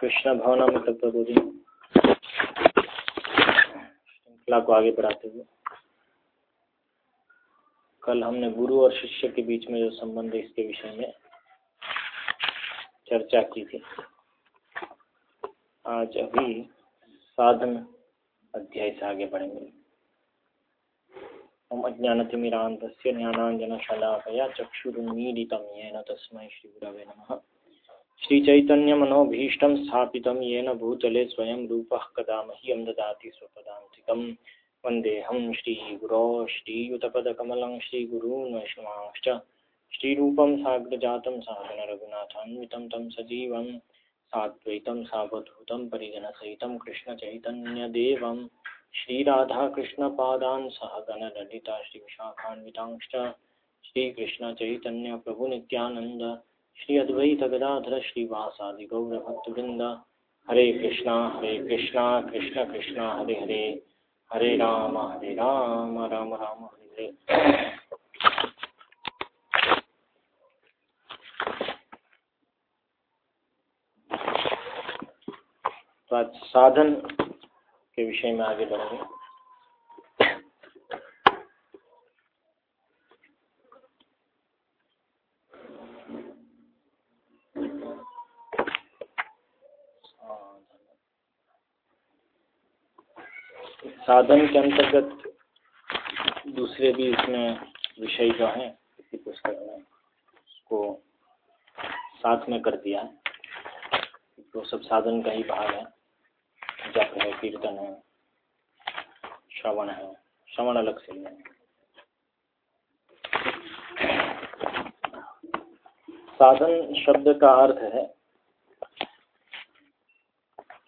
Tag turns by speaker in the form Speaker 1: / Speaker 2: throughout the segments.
Speaker 1: कृष्ण भवनामृत प्रबोधि श्रृंखला को आगे बढ़ाते हुए। कल हमने गुरु और शिष्य के बीच में जो संबंध है, इसके विषय में चर्चा की थी। आज अभी साधन अध्याय से आगे बढ़ेंगे। ओम अज्ञानतिमिरान्तस्य ज्ञानाञ्जनशलाकया चक्षुरुन्मीलितं येन तस्मै श्रीगुरवे नमः। श्रीचैतन्यमनोभीष्टं स्थापितं येन भूतले स्वयं रूपः कदा मह्यं ददाति स्वपदान्तिकं वन्देऽहं श्रीगुरो श्रीयुतपदकमलं श्रीगुरून् वैष्णवांश्च श्रीरूपं साग्रजातं साधनरघुनाथान्वितं तं सजीवं। साद्वैतं सावधूतं परिजनसहितं कृष्णचैतन्यदेवं। श्रीराधाकृष्णपादान् सहगणललिता श्रीविशाखान्वितांश्च। श्रीकृष्णचैतन्यप्रभुनित्यानन्द। श्री अद्वैत गदाधर श्रीवासादि गौरभक्तवृंद हरे कृष्णा हरे कृष्णा, कृष्ण कृष्णा, हरे हरे। हरे राम हरे राम राम राम, हरे हरे। तो आज साधन के विषय में आगे बढ़ेंगे। साधन के अंतर्गत दूसरे भी इसमें विषय जो हैं, इसी पुस्तक में उसको साथ में कर दिया। है तो सब साधन का ही भाग है। जप है, कीर्तन है, श्रवण है, श्रवण अलग से है। साधन शब्द का अर्थ है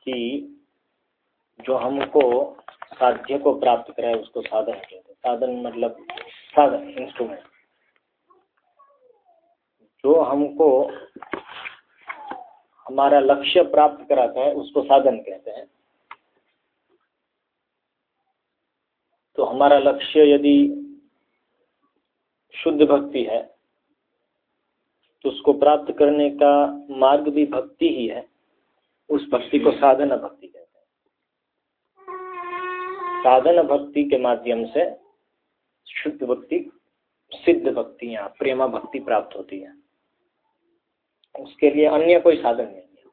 Speaker 1: कि जो हमको साध्य को प्राप्त कराए, उसको साधन कहते हैं। साधन मतलब साधन इंस्ट्रूमेंट जो हमको हमारा लक्ष्य प्राप्त कराता है, उसको साधन कहते हैं। तो हमारा लक्ष्य यदि शुद्ध भक्ति है तो उसको प्राप्त करने का मार्ग भी भक्ति ही है। उस भक्ति को साधन भक्ति कहते हैं। साधन भक्ति के माध्यम से शुद्ध भक्ति, सिद्ध भक्ति या प्रेमा भक्ति प्राप्त होती है। उसके लिए अन्य कोई साधन नहीं है।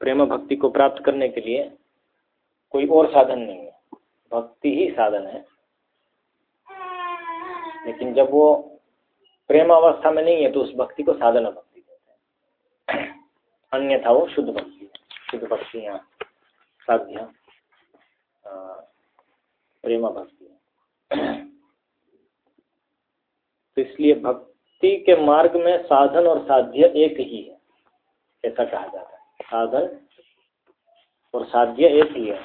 Speaker 1: प्रेम भक्ति को प्राप्त करने के लिए कोई और साधन नहीं है। भक्ति ही साधन है। लेकिन जब वो प्रेम अवस्था में नहीं है तो उस भक्ति को साधन भक्ति कहते हैं। अन्यथा वो शुद्ध भक्ति है। शुद्ध भक्ति या साध्य। प्रेम भक्ति तो इसलिए भक्ति के मार्ग में साधन और साध्य एक ही है, ऐसा कहा जाता है। साधन और साध्य एक ही है।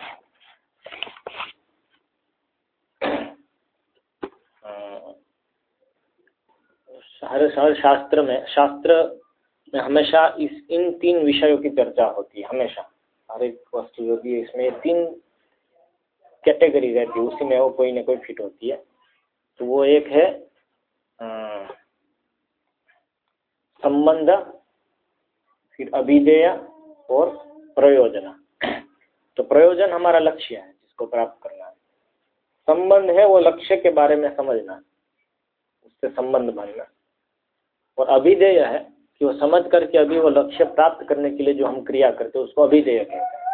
Speaker 1: हर हर शास्त्र में शास्त्र में हमेशा इस इन तीन विषयों की चर्चा होती है, हमेशा। हर एक वस्तु जो भी है, इसमें तीन कैटेगरी रहती है, उसी में वो कोई ना कोई फिट होती है। तो वो एक है संबंध, फिर अभिधेय और प्रयोजना। तो प्रयोजन हमारा लक्ष्य है, जिसको प्राप्त करना है। संबंध है वो लक्ष्य के बारे में समझना, उससे संबंध बनना। और अभिधेय है कि वो समझ करके अभी वो लक्ष्य प्राप्त करने के लिए जो हम क्रिया करते हैं, उसको अभिधेय कहते हैं।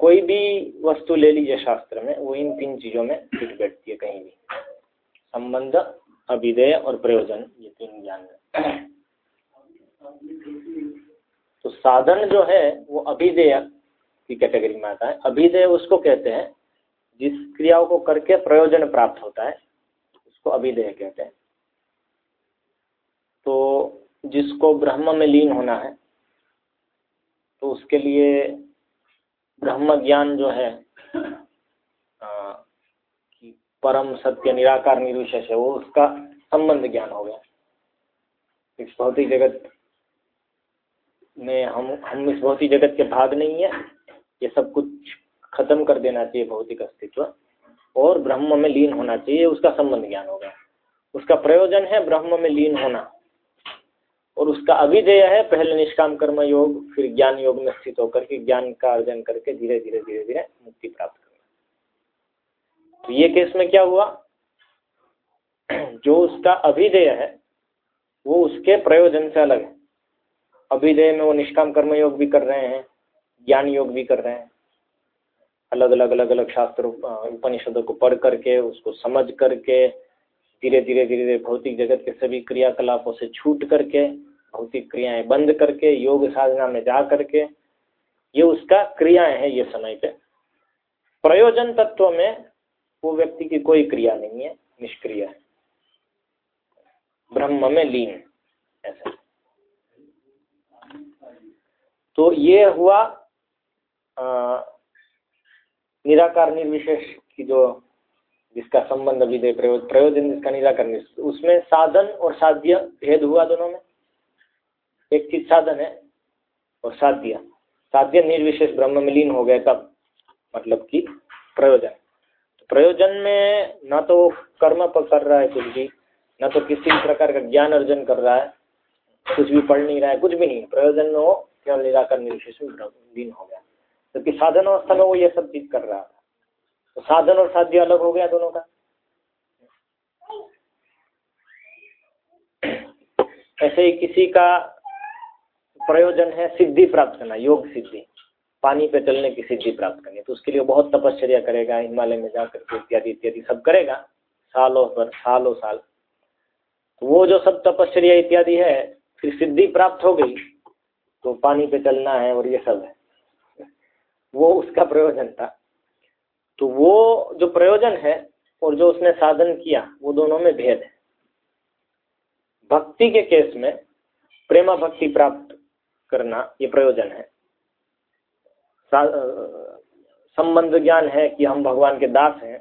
Speaker 1: कोई भी वस्तु ले लीजिए शास्त्र में, वो इन तीन चीज़ों में फिट बैठती है कहीं भी। संबंध, अभिधेय और प्रयोजन, ये तीन ज्ञान है। तो साधन जो है, वो अभिधेय की कैटेगरी में आता है। अभिधेय उसको कहते हैं, जिस क्रियाओं को करके प्रयोजन प्राप्त होता है, उसको अभिधेय कहते हैं। तो जिसको ब्रह्म में लीन होना है तो उसके लिए ब्रह्म ज्ञान जो है कि परम सत्य निराकार निर्विशेष है वो उसका संबंध ज्ञान हो गया। इस भौतिक जगत में हम हम इस भौतिक जगत के भाग नहीं है। ये सब कुछ खत्म कर देना चाहिए भौतिक अस्तित्व और ब्रह्म में लीन होना चाहिए उसका संबंध ज्ञान होगा उसका प्रयोजन है ब्रह्म में लीन होना। और उसका अभिधेय है, पहले निष्काम कर्म योग, फिर ज्ञान योग में स्थित होकर के ज्ञान का अर्जन करके धीरे धीरे धीरे धीरे मुक्ति प्राप्त करना। तो ये केस में क्या हुआ? जो उसका अभिधेय है, वो उसके प्रयोजन से अलग है। अभिधेय में वो निष्काम कर्म योग भी कर रहे हैं, ज्ञान योग भी कर रहे हैं। अलग अलग अलग अलग शास्त्रों उपनिषदों को पढ़ करके, उसको समझ करके धीरे धीरे धीरे धीरे भौतिक जगत के सभी क्रियाकलापों से छूट करके भौतिक क्रियाएँ बंद करके योग साधना में जा करके ये उसका क्रियाएँ हैं ये समय पे। प्रयोजन तत्व में वो व्यक्ति की कोई क्रिया नहीं है निष्क्रिय है। ब्रह्म में लीन ऐसा। तो ये हुआ आ, निराकार निर्विशेष की जो जिसका संबंध विधेय प्रयोजन जिसका निराकरण उसमें साधन और साध्य भेद हुआ दोनों में। एक चीज़ साधन है और साध्य। साध्य निर्विशेष ब्रह्म में लीन हो गए तब मतलब कि प्रयोजन। तो प्रयोजन में न तो कर्म पर कर रहा है कुछ भी, न तो किसी प्रकार का ज्ञान अर्जन कर रहा है। कुछ भी पढ़ नहीं रहा है, कुछ भी नहीं। प्रयोजन में वो केवल निराकर निर्विशेष लीन हो गया। जबकि साधन अवस्था में वो ये सब चीज़ कर रहा था तो साधन और साध्य अलग हो गया दोनों का। ऐसे ही किसी का प्रयोजन है सिद्धि प्राप्त करना, योग सिद्धि। पानी पे चलने की सिद्धि प्राप्त करनी तो उसके लिए बहुत तपश्चर्या करेगा, हिमालय में जाकर के इत्यादि इत्यादि सब करेगा, सालों पर, सालों साल। तो वो जो सब तपश्चर्या इत्यादि है, फिर सिद्धि प्राप्त हो गई तो पानी पे चलना है और ये सब है। वो उसका प्रयोजन था। तो वो जो प्रयोजन है और जो उसने साधन किया, वो दोनों में भेद है। भक्ति के केस में प्रेमा भक्ति प्राप्त करना ये प्रयोजन है। संबंध ज्ञान है कि हम भगवान के दास हैं,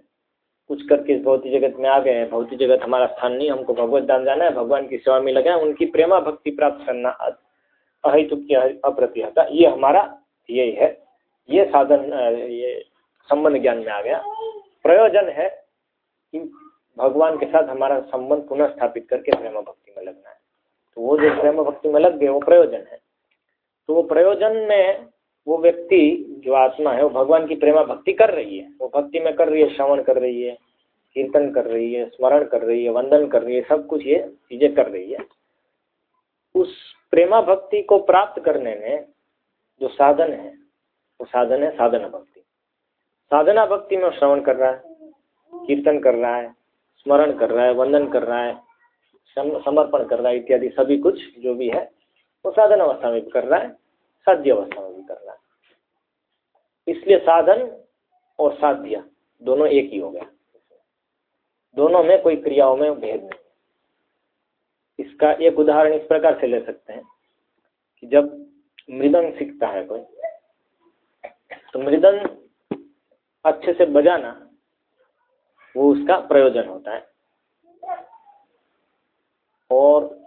Speaker 1: कुछ करके इस भौतिक जगत में आ गए हैं। भौतिक जगत हमारा स्थान नहीं, हमको भगवत दान जाना है, भगवान की सेवा में लगे हैं, उनकी प्रेमा भक्ति प्राप्त करना अहितुक अप्रतिहता, ये हमारा यही है। ये साधन ये संबंध ज्ञान में आ गया। प्रयोजन है कि भगवान के साथ हमारा संबंध पुनः स्थापित करके प्रेम भक्ति में लगना है। तो वो जो प्रेम भक्ति में लग गए, वो प्रयोजन है। तो वो प्रयोजन में वो व्यक्ति, जो आत्मा है, वो भगवान की प्रेमा भक्ति कर रही है। वो भक्ति में कर रही है, श्रवण कर रही है, कीर्तन कर रही है, स्मरण कर रही है, वंदन कर रही है, सब कुछ ये चीज़ें कर रही है। उस प्रेमा भक्ति को प्राप्त करने में जो साधन है, वो साधन है साधना भक्ति। साधना भक्ति में श्रवण कर रहा है, कीर्तन कर रहा है, स्मरण कर रहा है, वंदन कर रहा है समर्पण कर रहा है इत्यादि सभी कुछ जो भी है, वो साधन अवस्था में भी कर रहा है, साध्य अवस्था में भी कर रहा है। इसलिए साधन और साध्य दोनों एक ही हो गया। दोनों में कोई क्रियाओं में भेद नहीं इसका एक उदाहरण इस प्रकार से ले सकते हैं कि जब मृदंग सीखता है कोई तो मृदंग अच्छे से बजाना, वो उसका प्रयोजन होता है। और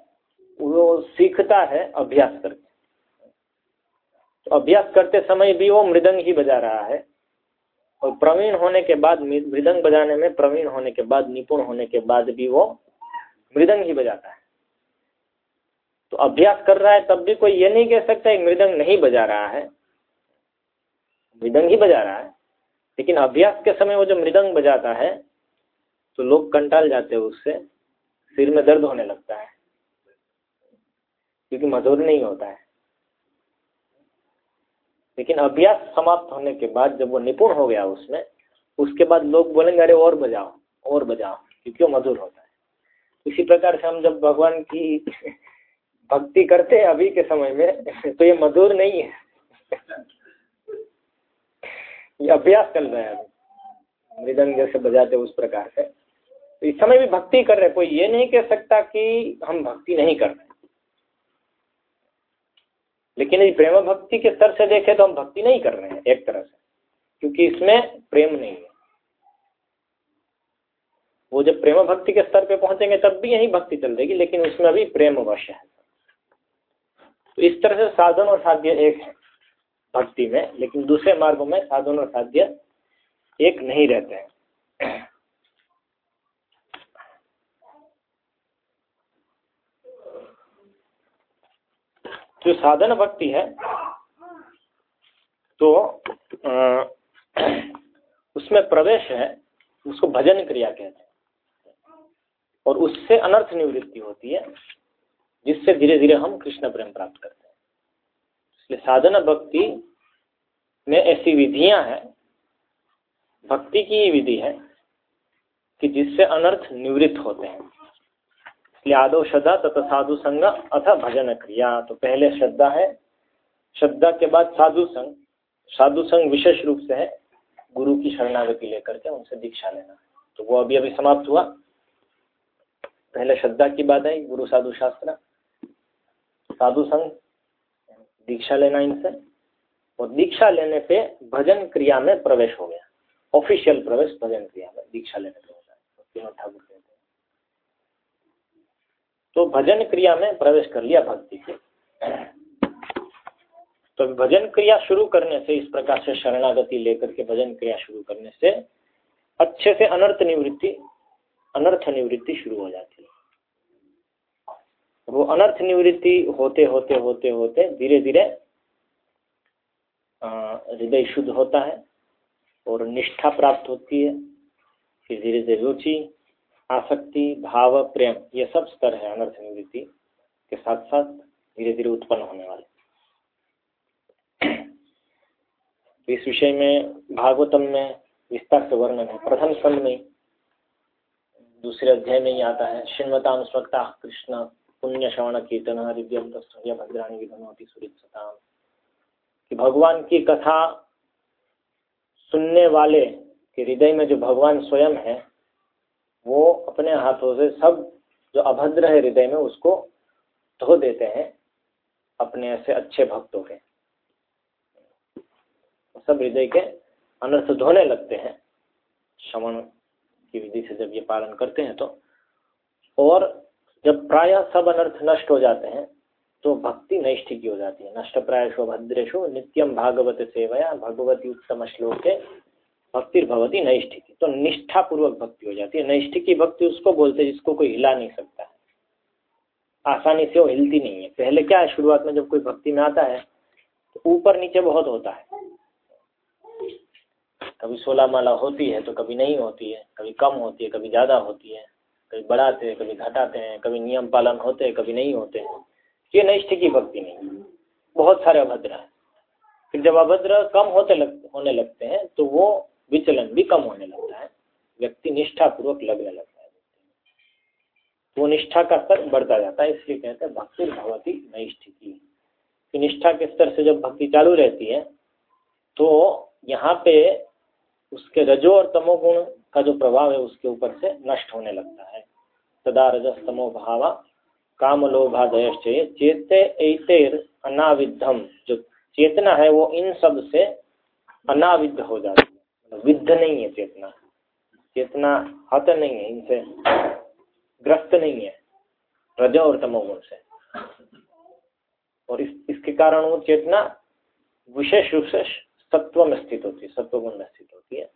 Speaker 1: वो सीखता है अभ्यास करके। तो अभ्यास करते समय भी वो मृदंग ही बजा रहा है। और प्रवीण होने के बाद, मृदंग बजाने में, प्रवीण होने के बाद, निपुण होने के बाद भी वो मृदंग ही बजाता है। तो अभ्यास कर रहा है तब भी कोई ये नहीं कह सकता मृदंग नहीं बजा रहा है। मृदंग ही बजा रहा है। लेकिन अभ्यास के समय वो जो मृदंग बजाता है तो लोग कंटाल जाते हैं उससे, सिर में दर्द होने लगता है, क्योंकि मधुर नहीं होता है। लेकिन अभ्यास समाप्त होने के बाद जब वो निपुण हो गया उसमें, उसके बाद लोग बोलेंगे, अरे, और बजाओ और बजाओ, क्योंकि वो मधुर होता है। इसी प्रकार से हम जब भगवान की भक्ति करते हैं अभी के समय में तो ये मधुर नहीं है। ये अभ्यास चल रहा है अभी। मृदंग जैसे बजाते उस प्रकार से। तो इस समय भी भक्ति कर रहे कोई ये नहीं कह सकता कि हम भक्ति नहीं कर रहे लेकिन यदि प्रेम भक्ति के स्तर से देखें तो हम भक्ति नहीं कर रहे हैं एक तरह से। क्योंकि इसमें प्रेम नहीं है। वो जब प्रेम भक्ति के स्तर पे पहुँचेंगे, तब भी यही भक्ति चल रहेगी, लेकिन उसमें अभी प्रेम अवश्य है। तो इस तरह से साधन और साध्य एक है। भक्ति में, लेकिन दूसरे मार्गों में साधन और साध्य एक नहीं रहते हैं। जो साधन भक्ति है तो उसमें प्रवेश है, उसको भजन क्रिया कहते हैं। और उससे अनर्थ निवृत्ति होती है, जिससे धीरे धीरे हम कृष्ण प्रेम प्राप्त करते हैं। इसलिए साधन भक्ति में ऐसी विधियाँ हैं, भक्ति की ही विधि है कि जिससे अनर्थ निवृत्त होते हैं। इसलिए आदो श्रद्धा तथा साधु संग अथा भजन क्रिया। तो पहले श्रद्धा है। श्रद्धा के बाद साधु संग। साधु संग विशेष रूप से है। गुरु की शरणागति लेकर के उनसे दीक्षा लेना। तो वो अभी अभी समाप्त हुआ। पहले श्रद्धा की बात है गुरु साधु शास्त्र। साधु संग दीक्षा लेना इनसे। और दीक्षा लेने पे भजन क्रिया में प्रवेश हो गया। ऑफिशियल प्रवेश भजन क्रिया में, दीक्षा लेने पे होता है तीनों ठाकुर कहते हैं। तो भजन क्रिया में प्रवेश कर लिया भक्ति के। तो भजन क्रिया शुरू करने से, इस प्रकार से शरणागति लेकर के भजन क्रिया शुरू करने से अच्छे से अनर्थ निवृत्ति अनर्थ निवृत्ति शुरू हो जाती है। वो अनर्थ निवृत्ति होते होते होते होते धीरे धीरे हृदय शुद्ध होता है और निष्ठा प्राप्त होती है। फिर धीरे धीरे रुचि, आसक्ति, भाव, प्रेम, ये सब स्तर है अनर्थ निवृत्ति के साथ साथ धीरे धीरे उत्पन्न होने वाले। इस विषय में भागवतम में विस्तार से वर्णन है। प्रथम स्कंद में, दूसरे अध्याय में ही आता है श्रीमतानुस्वक्ता कृष्ण पुण्य दिव्यम तस्तुर्य भद्राणी विधनोति सुरित सताम कि भगवान की कथा सुनने वाले के हृदय में जो भगवान स्वयं है, वो अपने हाथों से सब जो अभद्र है हृदय में उसको धो देते हैं, अपने ऐसे अच्छे भक्तों के। सब हृदय के अनर्थ धोने लगते हैं। श्रवण की विधि से जब ये पालन करते हैं तो और जब प्राय सब अनर्थ नष्ट हो जाते हैं तो भक्ति नैष्ठिकी हो जाती है। नष्ट प्रायशो भद्रेशो नित्यम भागवत सेवया, भगवती उत्तम श्लोक है भक्ति नैष्ठिकी। तो निष्ठा पूर्वक भक्ति हो जाती है। नैष्ठिकी भक्ति उसको बोलते हैं जिसको कोई हिला नहीं सकता है। आसानी से वो हिलती नहीं है। पहले क्या है, शुरुआत में जब कोई भक्ति में आता है तो ऊपर नीचे बहुत होता है। कभी सोलह माला होती है तो कभी नहीं होती है। कभी कम होती है, कभी ज़्यादा होती है। कभी बढ़ाते हैं कभी घटाते हैं, कभी नियम पालन होते हैं, कभी नहीं होते हैं। ये नैष्ठ की भक्ति नहीं बहुत सारे अभद्र है। फिर जब अभद्र कम होते लग, होने लगते हैं तो वो विचलन भी कम होने लगता है। व्यक्ति निष्ठा पूर्वक लगने लगता है। वो निष्ठा का स्तर बढ़ता जाता है, इसलिए कहते हैं भक्ति भगवती नैष्ठिकी की निष्ठा के स्तर से जब भक्ति चालू रहती है तो यहाँ पे उसके रजो और तमोगुण का जो प्रभाव है, उसके ऊपर से नष्ट होने लगता है। सदा रजस्तमो भावा काम लोभादय चेते एतेर अनाविद्धम जो चेतना है, वो इन सबसे अनाविद्ध हो जाती है। मतलब विद्ध नहीं है चेतना। चेतना हत नहीं है, इनसे ग्रस्त नहीं है, रज और तमोगुण से। और इस, इसके कारण वो चेतना विशेष रूप से सत्व में स्थित होती है, सत्वगुण में स्थित होती है।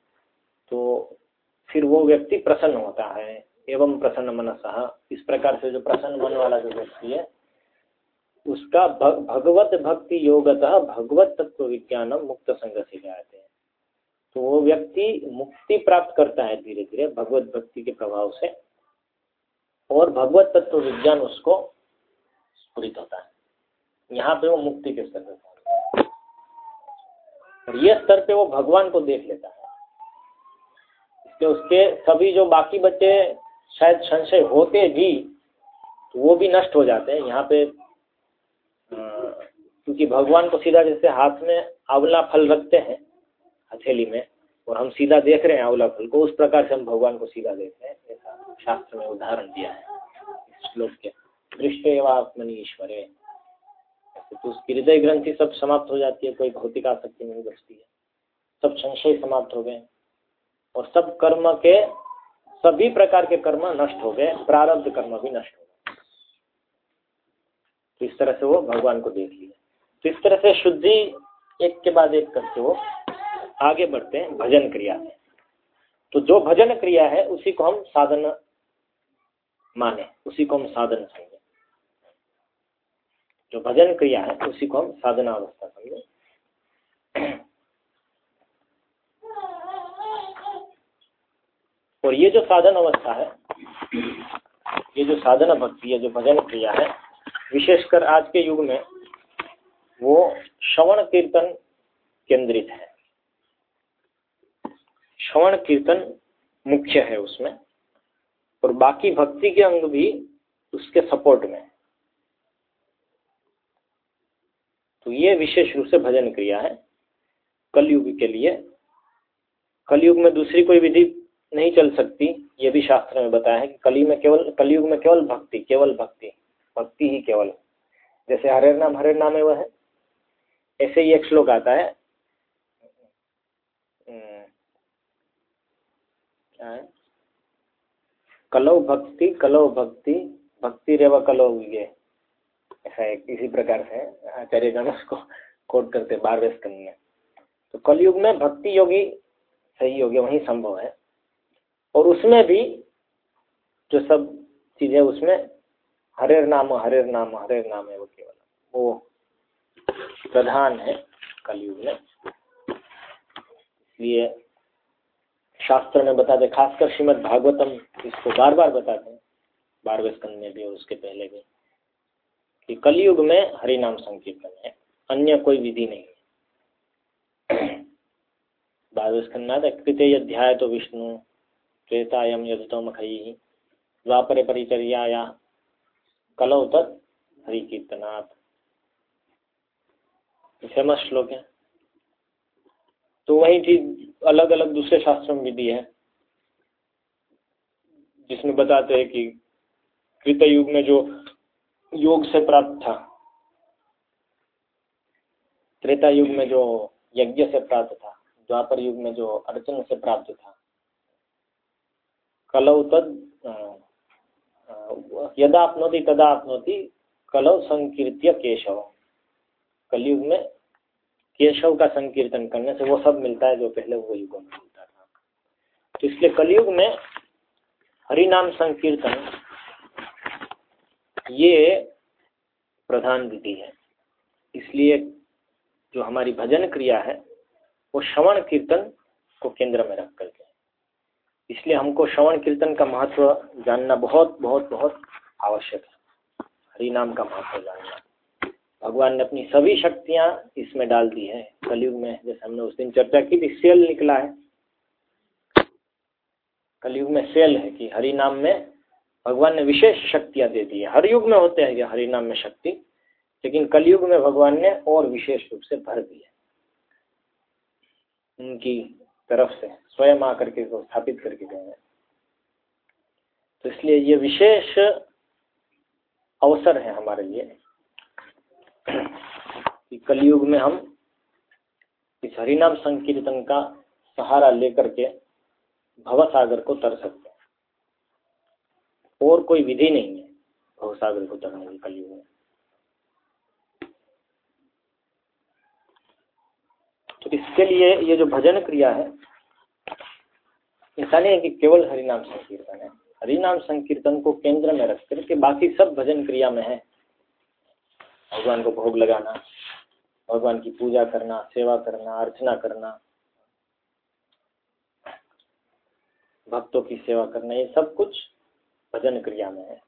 Speaker 1: तो फिर वो व्यक्ति प्रसन्न होता है एवं प्रसन्न मनस। इस प्रकार से जो प्रसन्न मन वाला जो व्यक्ति है, उसका भगवत भक्ति योगतः भगवत तत्व विज्ञान मुक्त संग से जाते हैं। तो वो व्यक्ति मुक्ति प्राप्त करता है धीरे धीरे भगवत भक्ति के प्रभाव से और भगवत तत्व विज्ञान उसको स्फुरित होता है। यहाँ पे वो मुक्ति के स्तर पर और ये स्तर पे वो भगवान को देख लेता है। इसके उसके सभी जो बाकी बच्चे शायद संशय होते भी तो वो भी नष्ट हो जाते हैं। यहाँ पे क्योंकि भगवान को सीधा जैसे हाथ में आंवला फल रखते हैं, हथेली में, और हम सीधा देख रहे हैं आंवला फल को, उस प्रकार से हम भगवान को सीधा देख रहे हैं। ऐसा शास्त्र में उदाहरण दिया है श्लोक के। दृष्ट एवं आत्मनि ईश्वरे तो उसकी हृदय ग्रंथि सब समाप्त हो जाती है, कोई भौतिक आसक्ति नहीं बचती है। सब संशय समाप्त हो गए और सब कर्म के सभी प्रकार के कर्म नष्ट हो गए, प्रारब्ध कर्म भी नष्ट हो गए। तो इस तरह से वो भगवान को देख लिया तो इस तरह से शुद्धि एक के बाद एक करके वो आगे बढ़ते हैं, भजन क्रिया में। तो जो भजन क्रिया है, उसी को हम साधन माने, उसी को हम साधन समझे। जो भजन क्रिया है, उसी को हम साधना अवस्था समझे। और ये जो साधन अवस्था है, ये जो साधना भक्ति है जो भजन क्रिया है, विशेषकर आज के युग में, वो श्रवण कीर्तन केंद्रित है। श्रवण कीर्तन मुख्य है उसमें, और बाकी भक्ति के अंग भी उसके सपोर्ट में। तो ये विशेष रूप से भजन क्रिया है, कलयुग के लिए। कलयुग में दूसरी कोई विधि नहीं चल सकती ये भी शास्त्र में बताया है कि कली में केवल कलयुग में केवल भक्ति केवल भक्ति भक्ति ही केवल जैसे हरे नाम हरे नाम है वह है। ऐसे ही एक श्लोक आता है। हम्म, क्या है? कलो भक्ति कलो भक्ति भक्ति रेवा कलो ये। ऐसा है इसी प्रकार से आचार्य गण उसको कोट करते बारहवें स्कंद में। तो कलयुग में भक्ति योगी सही योगी वही संभव है। और उसमें भी जो सब चीज़ें उसमें हरे नाम हरे नाम हरे नाम है वो केवल। वो प्रधान है कलयुग में। इसलिए शास्त्र में बताते, खासकर श्रीमद भागवतम इसको बार बार बताते हैं, बारहवें स्कंद में भी और उसके पहले भी, कि कलयुग में हरि नाम संकीर्तन है, अन्य कोई विधि नहीं है। बारहवें स्कंद में आता कृत्य अध्याय तो विष्णु त्रेतायम यदतो द्वापरे परिचर्या कलौ तत् हरि कीर्तनाथ फ़ेमस श्लोक है तो वही चीज़ अलग अलग दूसरे शास्त्रों में भी है, जिसमें बताते हैं कि कृत युग में जो योग से प्राप्त था त्रेता युग में जो यज्ञ से प्राप्त था द्वापर युग में जो अर्चन से प्राप्त था कलौ तद यदा आपनोति तदा आपनोति कलौ संकीर्त्य केशव। कलयुग में केशव का संकीर्तन करने से वो सब मिलता है जो पहले वो युगों में मिलता था। तो इसलिए कलयुग में हरिनाम संकीर्तन, ये प्रधान विधि है। इसलिए जो हमारी भजन क्रिया है, वो श्रवण कीर्तन को केंद्र में रख करके इसलिए हमको श्रवण कीर्तन का महत्व जानना बहुत बहुत बहुत आवश्यक है। हरि नाम का महत्व जानना। भगवान ने अपनी सभी शक्तियाँ इसमें डाल दी है। कलयुग में, जैसे हमने उस दिन चर्चा की थी, सेल निकला है। कलयुग में सेल है कि हरि नाम में भगवान ने विशेष शक्तियाँ दे दी है। हर युग में होते हैं हरि नाम में शक्ति, लेकिन कलयुग में भगवान ने और विशेष रूप से भर दी है। उनकी तरफ़ से, स्वयं आकर के इसको स्थापित करके गए हैं। तो इसलिए ये विशेष अवसर है हमारे लिए कि कलयुग में हम इस हरिनाम संकीर्तन का सहारा लेकर के भवसागर को तर सकते हैं। और कोई विधि नहीं है भवसागर को तरने की कलयुग में। तो इसके लिए ये जो भजन क्रिया है ऐसा नहीं है कि केवल हरिनाम संकीर्तन है। हरिनाम संकीर्तन को केंद्र में रख करके बाकी सब भजन क्रिया में है। भगवान को भोग लगाना, भगवान की पूजा करना, सेवा करना, अर्चना करना, भक्तों की सेवा करना, ये सब कुछ भजन क्रिया में है।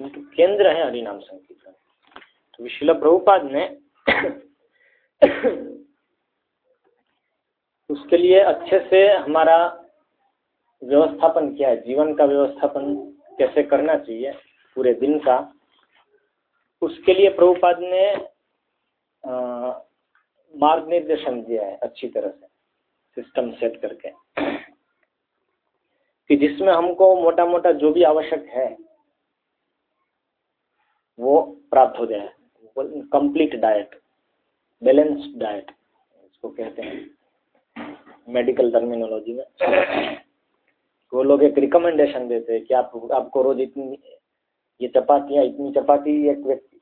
Speaker 1: तो केंद्र है हरिनाम संकीर्तन। तो विशिला प्रभुपाद ने उसके लिए अच्छे से हमारा व्यवस्थापन क्या है, जीवन का व्यवस्थापन कैसे करना चाहिए पूरे दिन का, उसके लिए प्रभुपाद ने मार्ग निर्देशन दिया है अच्छी तरह से सिस्टम सेट करके, कि जिसमें हमको मोटा मोटा जो भी आवश्यक है, वो प्राप्त हो जाए। कंप्लीट डाइट बैलेंस्ड डाइट इसको कहते हैं। मेडिकल टर्मिनोलॉजी में। वो लोग एक रिकमेंडेशन देते हैं कि आप, आपको रोज इतनी, ये चपातियाँ, इतनी चपाती, एक व्यक्ति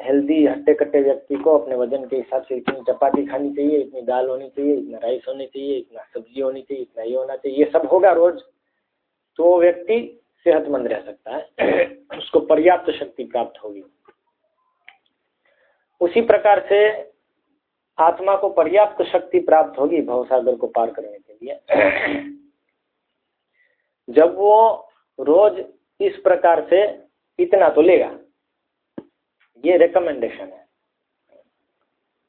Speaker 1: हेल्दी हट्टे कट्टे व्यक्ति को अपने वज़न के हिसाब से इतनी चपाती खानी चाहिए, इतनी दाल होनी चाहिए, इतना राइस होनी चाहिए, इतना सब्ज़ी होनी चाहिए, इतना ये होना चाहिए, ये सब होगा रोज। तो व्यक्ति सेहतमंद रह सकता है। उसको पर्याप्त शक्ति प्राप्त होगी। उसी प्रकार से आत्मा को पर्याप्त शक्ति प्राप्त होगी भवसागर को पार करने के लिए। जब वो रोज इस प्रकार से इतना तो लेगा। ये रिकमेंडेशन है।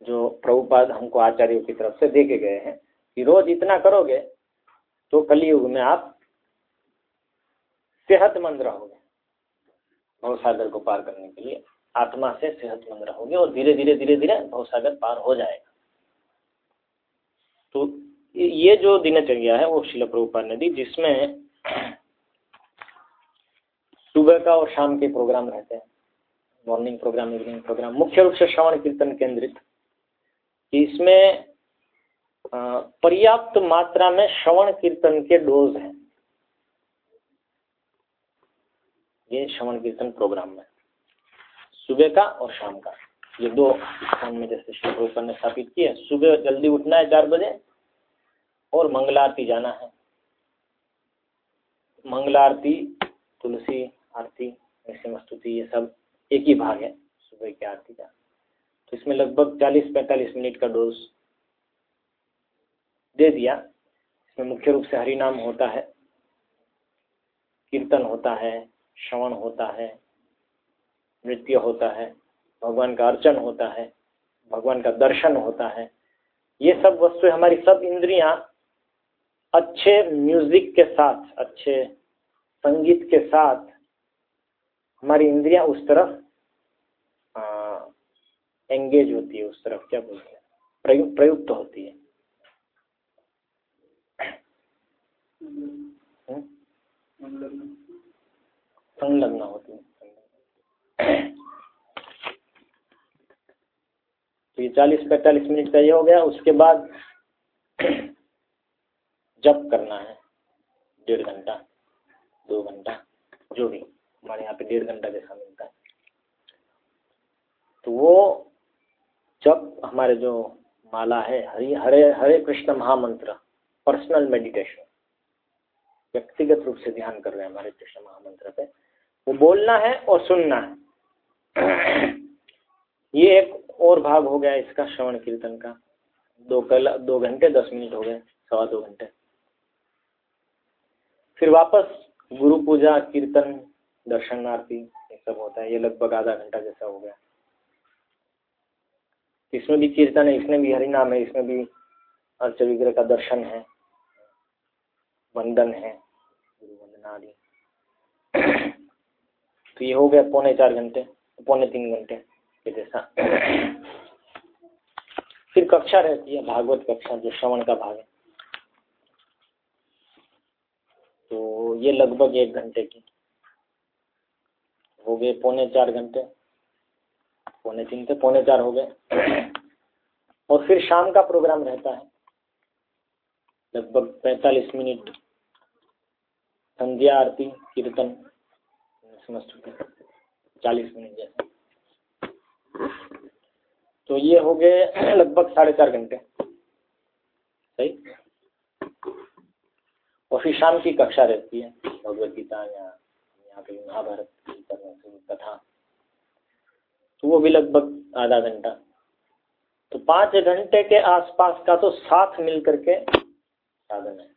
Speaker 1: जो प्रभुपाद हमको आचार्यों की तरफ़ से देखे गए हैं कि रोज इतना करोगे तो कलयुग में आप सेहतमंद रहोगे, भवसागर को पार करने के लिए। आत्मा से सेहतमंद रहोगे और धीरे धीरे धीरे धीरे भवसागर पार हो जाएगा। तो ये जो दिनचर्या है वो शिल प्रभुपाद ने जिसमें सुबह का और शाम के प्रोग्राम रहते हैं। मॉर्निंग प्रोग्राम, इवनिंग प्रोग्राम, मुख्य रूप से श्रवण कीर्तन केंद्रित। इसमें पर्याप्त मात्रा में श्रवण कीर्तन के डोज हैं। ये श्रवण कीर्तन प्रोग्राम में। सुबह का और शाम का। ये दो स्थान में जैसे श्री ने स्थापित किए। सुबह जल्दी उठना है चार बजे और मंगला आरती जाना है। मंगला आरती तुलसी, आरती स्तुति, ये सब एक ही भाग है, सुबह की आरती का। तो इसमें लगभग 40-45 मिनट का डोज दे दिया। इसमें मुख्य रूप से हरि नाम होता है, कीर्तन होता है, श्रवण होता है नृत्य होता है भगवान का अर्चन होता है भगवान का दर्शन होता है। ये सब वस्तु हमारी सब इंद्रियाँ अच्छे म्यूज़िक के साथ अच्छे संगीत के साथ हमारी इंद्रियाँ उस तरफ़ एंगेज होती है उस तरफ़ क्या बोलते हैं? प्रयुक्त प्रयुक्त होती है? संलग्न होती है। तो ये चालीस पैंतालीस मिनट का ये हो गया। उसके बाद जप करना है। डेढ़ घंटा, दो घंटा, जो भी हमारे यहाँ पे डेढ़ घंटा जैसा मिलता है। तो वो जब हमारे जो माला है, हरि, हरे हरे कृष्ण महामंत्र, पर्सनल मेडिटेशन, व्यक्तिगत रूप से ध्यान कर रहे हैं हमारे कृष्ण महामंत्र पे। वो बोलना है और सुनना है। ये एक और भाग हो गया इसका श्रवण कीर्तन का। दो कल, दो घंटे, दस मिनट हो गए, सवा दो घंटे। फिर वापस गुरु पूजा, कीर्तन, दर्शनार्थी, ये सब होता है। ये लगभग आधा घंटा जैसा हो गया। इसमें भी कीर्तन है, इसमें भी हरि नाम है, इसमें भी अर्च विग्रह का दर्शन है, वंदन है, गुरु वंदना आदि तो ये हो गया पौने चार घंटे। पौने तीन घंटे जैसा। फिर कक्षा रहती है, भागवत कक्षा, जो श्रवण का भाग है। तो ये लगभग एक घंटे की हो गए, पौने चार घंटे। पौने तीन से पौने चार हो गए। और फिर शाम का प्रोग्राम रहता है। लगभग पैंतालीस मिनट। संध्या आरती, कीर्तन समझ चुके चालीस मिनट जैसे। तो ये हो गए लगभग साढ़े चार घंटे। सही? और फिर शाम की कक्षा रहती है भगवत गीता या यहाँ पे महाभारत की कथा। तो वो भी लगभग आधा घंटा। तो पाँच घंटे के आसपास का तो साथ मिल करके साधन है।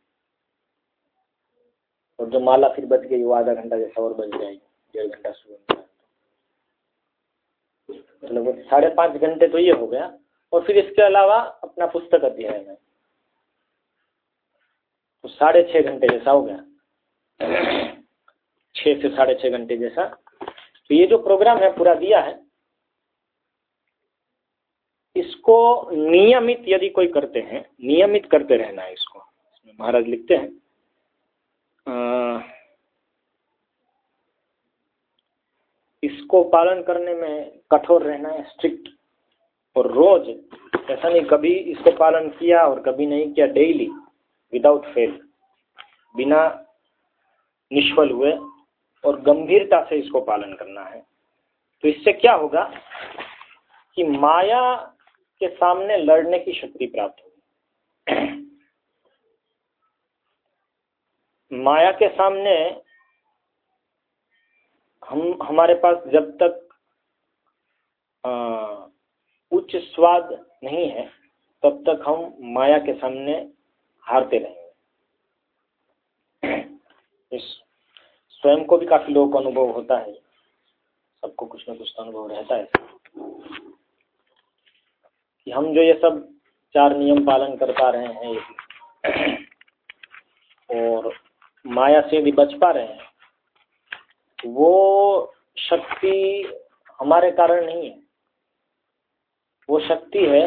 Speaker 1: और जो माला फिर बच गई, वो आधा घंटा जैसा और बच जाएगी, डेढ़ घंटा सुबह लगभग साढ़े पाँच घंटे तो ये हो गया। और फिर इसके अलावा अपना पुस्तक अध्ययन है तो साढ़े छः घंटे जैसा हो गया। छः से साढ़े छः घंटे जैसा। तो ये जो प्रोग्राम है पूरा दिया है इसको नियमित यदि कोई करते हैं नियमित करते रहना है इसको। महाराज लिखते हैं आ, इसको पालन करने में कठोर रहना है स्ट्रिक्ट और रोज ऐसा नहीं, कभी इसको पालन किया और कभी नहीं किया डेली विदाउट फेल बिना निष्फल हुए और गंभीरता से इसको पालन करना है। तो इससे क्या होगा कि माया के सामने लड़ने की शक्ति प्राप्त होगी। माया के सामने हम, हमारे पास जब तक उच्च स्वाद नहीं है, तब तक हम माया के सामने हारते रहेंगे। इस स्वयं को भी काफ़ी लोगों को अनुभव होता है। सबको कुछ ना कुछ तो अनुभव रहता है। कि हम जो ये सब चार नियम पालन कर पा रहे हैं, और माया से भी बच पा रहे हैं वो शक्ति हमारे कारण नहीं है। वो शक्ति है,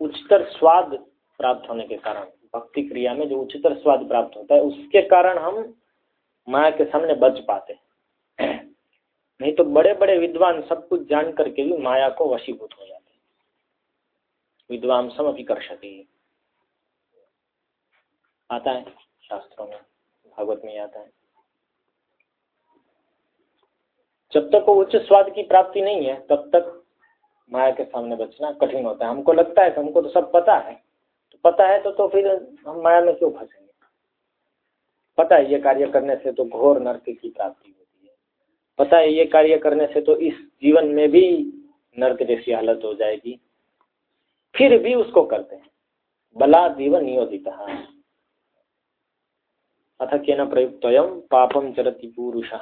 Speaker 1: उच्चतर स्वाद प्राप्त होने के कारण, भक्ति क्रिया में जो उच्चतर स्वाद प्राप्त होता है, उसके कारण हम माया के सामने बच पाते नहीं तो बड़े बड़े विद्वान सब कुछ जान करके भी माया को वशीभूत हो जाते विद्वान सम कर सके आता है, शास्त्रों में, भागवत में आता है। जब तक वो उच्च स्वाद की प्राप्ति नहीं है, तब तक माया के सामने बचना कठिन होता है। हमको लगता है, हमको तो सब पता है। तो पता है तो तो फिर हम माया में क्यों फंसेंगे? पता है ये कार्य करने से तो घोर नर्क की प्राप्ति होती है। पता है ये कार्य करने से तो इस जीवन में भी नर्क जैसी हालत हो जाएगी। फिर भी उसको करते हैं। बला जीवन नियोजित अथ केन प्रयुक्त पापम चरती पुरुष।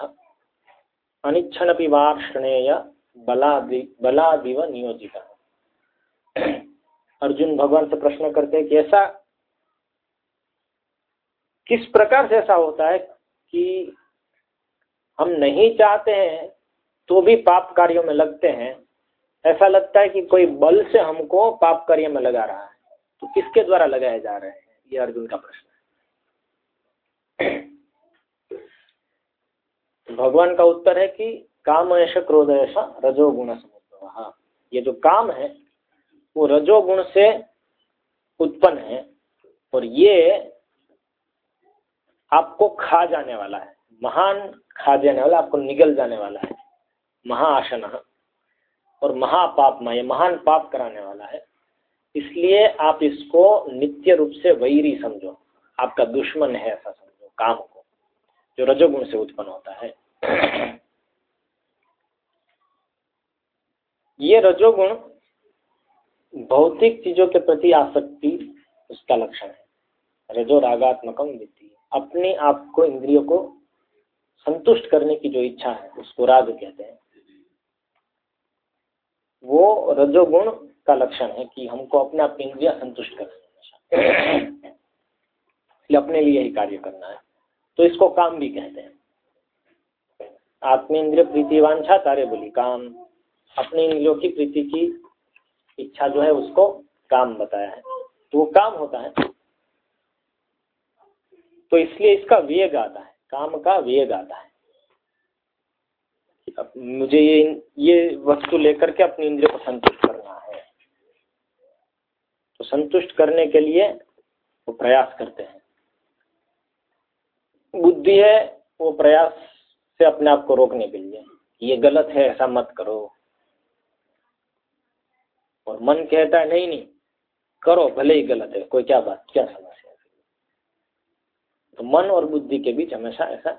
Speaker 1: अनिच्छनपि वार्षणेय बलादि बलादिव नियोजित। अर्जुन भगवान से प्रश्न करते हैं कि ऐसा किस प्रकार से ऐसा होता है कि हम नहीं चाहते हैं तो भी पाप कार्यों में लगते हैं। ऐसा लगता है कि कोई बल से हमको पाप कार्य में लगा रहा है। तो किसके द्वारा लगाए जा रहे हैं? ये अर्जुन का प्रश्न है भगवान का उत्तर है कि काम ऐसा क्रोध ऐसा रजोगुण ये जो काम है, वो रजोगुण से उत्पन्न है और ये आपको खा जाने वाला है। महान खा जाने वाला, आपको निगल जाने वाला है। महाआशन और महापाप ये महान पाप कराने वाला है। इसलिए आप इसको नित्य रूप से वैरी समझो। आपका दुश्मन है ऐसा समझो, काम को, जो रजोगुण से उत्पन्न होता है। ये रजोगुण भौतिक चीज़ों के प्रति आसक्ति, उसका लक्षण है। रजो रागात्मकम वित्तीय अपने आप को, इंद्रियों को संतुष्ट करने की जो इच्छा है, उसको राग कहते हैं। वो रजोगुण का लक्षण है कि हमको अपने आप इंद्रिया संतुष्ट करना अपने लिए ही कार्य करना है। तो इसको काम भी कहते हैं। आत्मेंद्रिय प्रीति वांछा तारे बोली, काम। अपने इंद्रियों की प्रीति की इच्छा जो है उसको काम बताया है। तो वो काम होता है। तो इसलिए इसका वेग आता है। काम का वेग आता है। मुझे ये ये वस्तु लेकर के अपनी इंद्रियों को संतुष्ट करना है। तो संतुष्ट करने के लिए वो प्रयास करते हैं। बुद्धि है, वो प्रयास से अपने आप को रोकने के लिए, ये गलत है, ऐसा मत करो। और मन कहता है, नहीं नहीं, करो, भले ही गलत है, कोई क्या बात, क्या समस्या तो मन और बुद्धि के बीच हमेशा ऐसा,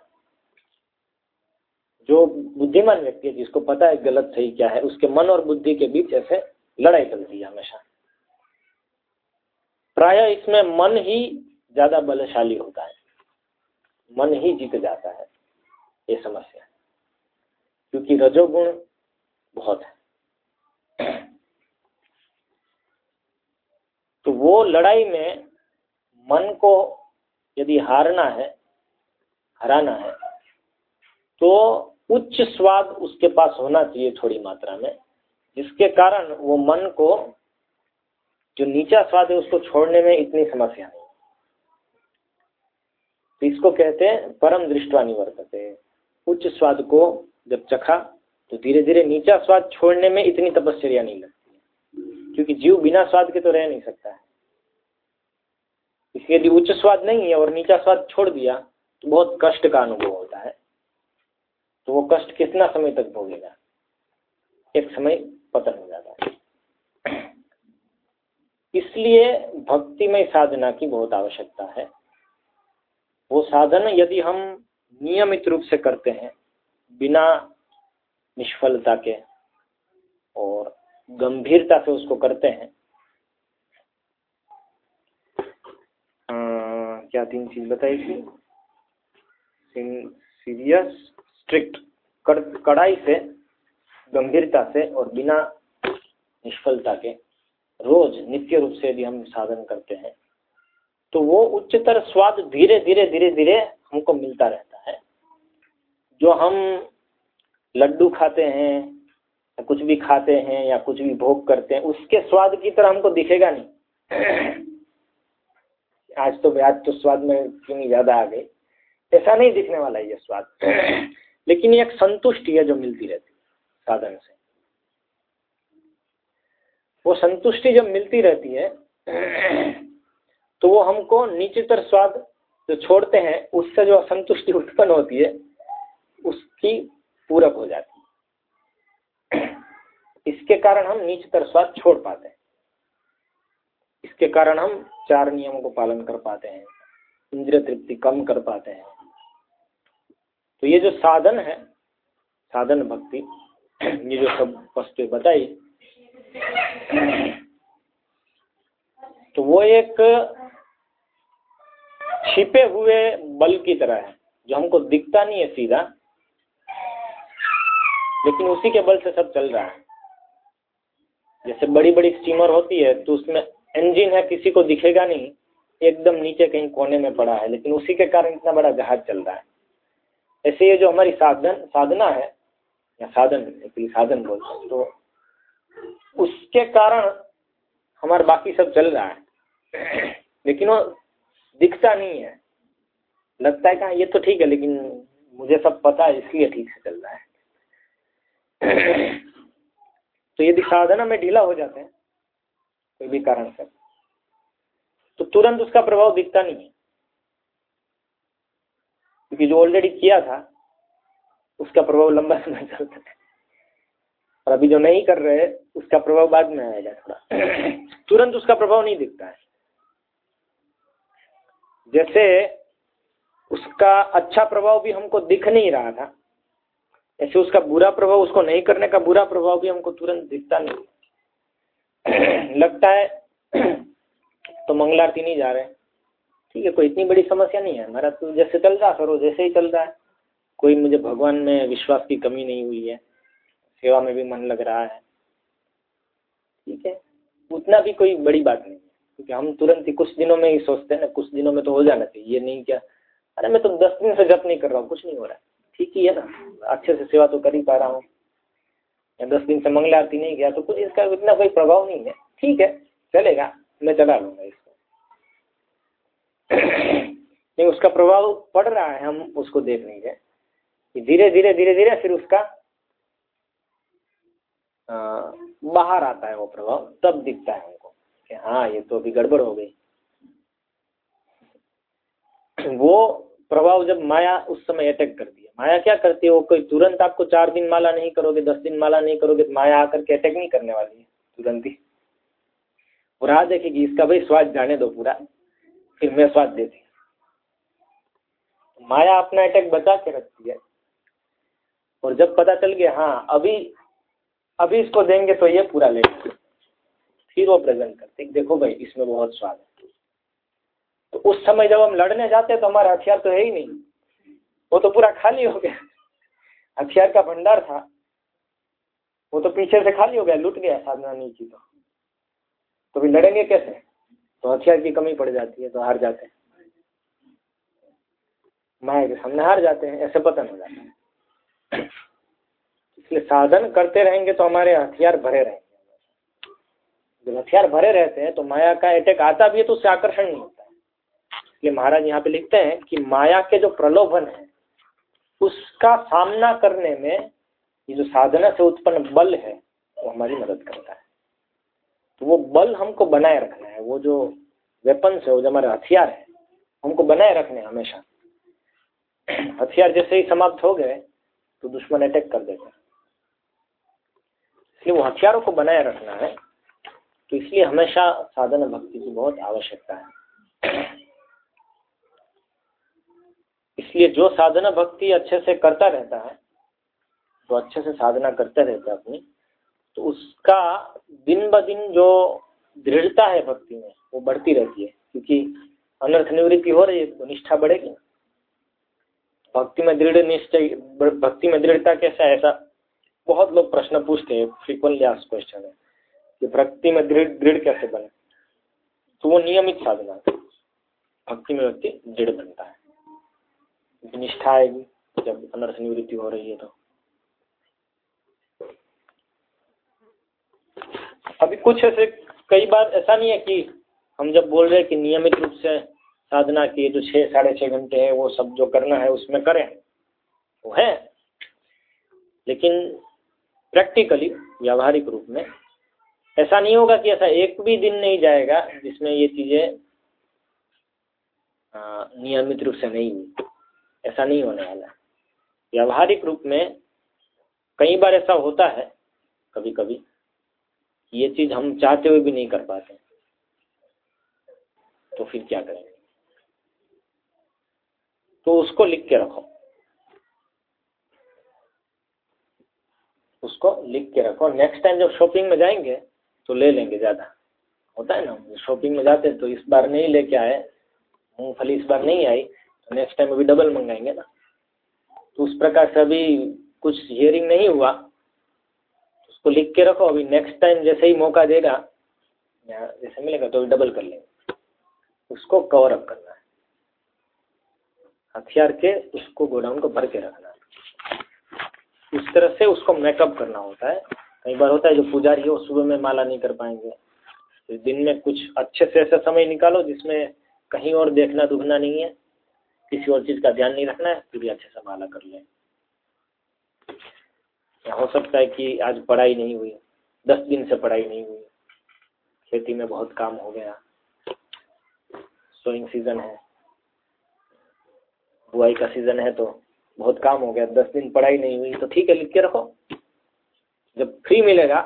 Speaker 1: जो बुद्धिमान व्यक्ति है, जिसको पता है गलत सही क्या है, उसके मन और बुद्धि के बीच ऐसे लड़ाई चलती है हमेशा। प्राय इसमें मन ही ज़्यादा बलशाली होता है, मन ही जीत जाता है। ये समस्या। क्योंकि रजोगुण बहुत है। तो वो लड़ाई में मन को यदि हारना है, हराना है तो उच्च स्वाद उसके पास होना चाहिए थोड़ी मात्रा में, जिसके कारण वो मन को जो नीचा स्वाद है उसको छोड़ने में इतनी समस्या नहीं तो इसको कहते हैं परम दृष्टवा निवर्तते उच्च स्वाद को जब चखा तो धीरे धीरे नीचा स्वाद छोड़ने में इतनी तपस्या नहीं लगती क्योंकि जीव बिना स्वाद के तो रह नहीं सकता है। इसलिए यदि उच्च स्वाद नहीं है और नीचा स्वाद छोड़ दिया तो बहुत कष्ट का अनुभव होता है। तो वो कष्ट कितना समय तक भोगेगा? एक समय पतन हो जाता है। इसलिए भक्तिमय साधना की बहुत आवश्यकता है। वो साधन यदि हम नियमित रूप से करते हैं बिना निष्फलता के और गंभीरता से उसको करते हैं। आ, क्या तीन चीज़ बताई थी? सीरियस स्ट्रिक्ट कड़ाई से गंभीरता से और बिना निष्फलता के रोज नित्य रूप से यदि हम साधन करते हैं तो वो उच्चतर स्वाद धीरे धीरे धीरे धीरे हमको मिलता रहता है। जो हम लड्डू खाते हैं, या कुछ भी खाते हैं, या कुछ भी भोग करते हैं, उसके स्वाद की तरह हमको दिखेगा नहीं। आज तो आज तो स्वाद में क्यों ज़्यादा आ गई। ऐसा नहीं दिखने वाला ये स्वाद। लेकिन एक संतुष्टि है जो मिलती रहती है साधन से। वो संतुष्टि जब मिलती रहती है तो वो हमको नीचे तर स्वाद जो छोड़ते हैं, उससे जो असंतुष्टि उत्पन्न होती है, उसकी पूरक हो जाती है। इसके कारण हम नीचतर स्वाद छोड़ पाते हैं। इसके कारण हम चार नियमों को पालन कर पाते हैं, इंद्रिय तृप्ति कम कर पाते हैं। तो ये जो साधन है, साधन भक्ति, ये जो सब वस्तु बताई तो वो एक छिपे हुए बल की तरह है, जो हमको दिखता नहीं है सीधा, लेकिन उसी के बल से सब चल रहा है। जैसे बड़ी बड़ी स्टीमर होती है तो उसमें इंजन है, किसी को दिखेगा नहीं, एकदम नीचे कहीं कोने में पड़ा है, लेकिन उसी के कारण इतना बड़ा जहाज़ चल रहा है। ऐसे ये जो हमारी साधन, साधना है, या साधन साधन बोलते हैं तो उसके कारण हमारा बाकी सब चल रहा है। लेकिन वो दिखता नहीं है। लगता है कहा, ये तो ठीक है, लेकिन मुझे सब पता है, इसलिए ठीक से चल रहा है। तो यदि साधना में ढीला हो जाते हैं, कोई भी कारण से। तो तुरंत उसका प्रभाव दिखता नहीं है। क्योंकि जो ऑलरेडी किया था, उसका प्रभाव लंबा समय चलता है। और अभी जो नहीं कर रहे, उसका प्रभाव बाद में आएगा थोड़ा। तुरंत उसका प्रभाव नहीं दिखता है। जैसे उसका अच्छा प्रभाव भी हमको दिख नहीं रहा था, ऐसे उसका बुरा प्रभाव उसको नहीं करने का बुरा प्रभाव भी हमको तुरंत दिखता नहीं। लगता है तो मंगलारती नहीं जा रहे। ठीक है, कोई इतनी बड़ी समस्या नहीं है। हमारा तो जैसे चल रहा करो जैसे ही चल रहा है। कोई मुझे भगवान में विश्वास की कमी नहीं हुई है। सेवा में भी मन लग रहा है। ठीक है, उतना भी कोई बड़ी बात नहीं क्योंकि हम तुरंत ही कुछ दिनों में ही सोचते हैं ना कुछ दिनों में तो हो जाना चाहिए ये नहीं क्या? अरे मैं तो दस दिन से जप नहीं कर रहा हूँ कुछ नहीं हो रहा है। ठीक ही है ना अच्छे से सेवा तो कर ही पा रहा हूँ। या दस दिन से मंगला आरती नहीं किया तो कुछ इसका इतना कोई प्रभाव नहीं है। ठीक है चलेगा मैं चला लूँगा इसको। नहीं उसका प्रभाव पड़ रहा है हम उसको देख नहीं रहे धीरे धीरे धीरे धीरे फिर उसका आ, बाहर आता है वो प्रभाव तब दिखता है। कि हाँ ये तो अभी गड़बड़ हो गई। वो प्रभाव जब माया उस समय अटैक करती है। माया क्या करती है? वो कोई तुरंत आपको चार दिन माला नहीं करोगे, दस दिन माला नहीं करोगे तो माया आकर के अटैक नहीं करने वाली है, तुरंत ही। राह देखेगी, इसका भाई स्वाद जाने दो पूरा, फिर मैं स्वाद देती माया अपना अटैक बचा के रखती है। और जब पता चल गया हाँ अभी अभी इसको देंगे तो ये पूरा लेंगे फिर वो प्रेजेंट करते देखो भाई, इसमें बहुत स्वाद है। तो उस समय जब हम लड़ने जाते तो हमारा हथियार तो है ही नहीं। वो तो पूरा खाली हो गया। हथियार का भंडार था। वो तो पीछे से खाली हो गया, लुट गया साधना नहीं तो। तो भी लड़ेंगे कैसे? तो हथियार की कमी पड़ जाती है तो हार जाते हैं। माया के सामने हार जाते हैं, ऐसे पतन हो जाता है। इसलिए साधन करते रहेंगे तो हमारे हथियार भरे रहेंगे। जब हथियार भरे रहते हैं तो माया का अटैक आता भी है तो उससे आकर्षण नहीं होता है। इसलिए महाराज यहाँ पे लिखते हैं कि माया के जो प्रलोभन है, उसका सामना करने में ये जो साधना से उत्पन्न बल है, वो हमारी मदद करता है। तो वो बल हमको बनाए रखना है, वो जो वेपन्स है, वो जो हमारे हथियार है, हमको बनाए रखने हमेशा। हथियार जैसे ही समाप्त हो गए तो दुश्मन अटैक कर हैं। इसलिए वो हथियारों को बनाए रखना है तो इसलिए हमेशा साधन भक्ति की बहुत आवश्यकता है। इसलिए जो साधना भक्ति अच्छे से करता रहता है तो अच्छे से साधना करते रहता है अपनी तो उसका दिन ब दिन जो दृढ़ता है भक्ति में, वो बढ़ती रहती है। क्योंकि अनर्थ निवृत्ति हो रही है तो निष्ठा बढ़ेगी। भक्ति में दृढ़ निश्चय, भक्ति में दृढ़ता कैसा है ऐसा बहुत लोग प्रश्न पूछते हैं फ्रिक्वेंटली आज क्वेश्चन है। कि भक्ति में दृढ़ दृढ़ कैसे बने? तो वो नियमित साधना है। भक्ति में व्यक्ति दृढ़ बनता है। निष्ठा आएगी, जब अनर्थ निवृत्ति हो रही है तो। अभी कुछ ऐसे, कई बार ऐसा नहीं है कि हम जब बोल रहे हैं कि नियमित रूप से साधना की जो छः साढ़े छः घंटे है, वो सब जो करना है, उसमें करें। वो है। लेकिन प्रैक्टिकली, व्यावहारिक रूप में ऐसा नहीं होगा कि ऐसा एक भी दिन नहीं जाएगा जिसमें ये चीज़ें नियमित रूप से नहीं हुई ऐसा नहीं होने वाला व्यावहारिक रूप में कई बार ऐसा होता है कभी कभी ये चीज़ हम चाहते हुए भी नहीं कर पाते तो फिर क्या करेंगे तो उसको लिख के रखो। उसको लिख के रखो। नेक्स्ट टाइम जब शॉपिंग में जाएँगे तो ले लेंगे ज़्यादा। होता है ना शॉपिंग में जाते हैं तो इस बार नहीं लेके आए, मूँगफली इस बार नहीं आई तो नेक्स्ट टाइम अभी डबल मंगाएँगे ना। तो उस प्रकार से अभी कुछ हियरिंग नहीं हुआ। उसको लिख के रखो, अभी नेक्स्ट टाइम जैसे ही मौका देगा, या जैसे मिलेगा तो अभी डबल कर लेंगे। उसको कवर अप करना है। हथियार के उसको गोडाउन को भर के रखना है। उस तरह से उसको मेकअप करना होता है। कई बार होता है जो पुजारी है वो सुबह में माला नहीं कर पाएँगे। दिन में कुछ अच्छे से ऐसा समय निकालो जिसमें कहीं और देखना दुखना नहीं है, किसी और चीज़ का ध्यान नहीं रखना है, फिर भी अच्छे से माला कर लें। हो सकता है कि आज पढ़ाई नहीं हुई, दस दिन से पढ़ाई नहीं हुई, खेती में बहुत काम हो गया सोइंग सीज़न है, बुआई का सीज़न है तो बहुत काम हो गया, दस दिन पढ़ाई नहीं हुई तो ठीक है, लिख के रखो। जब फ्री मिलेगा,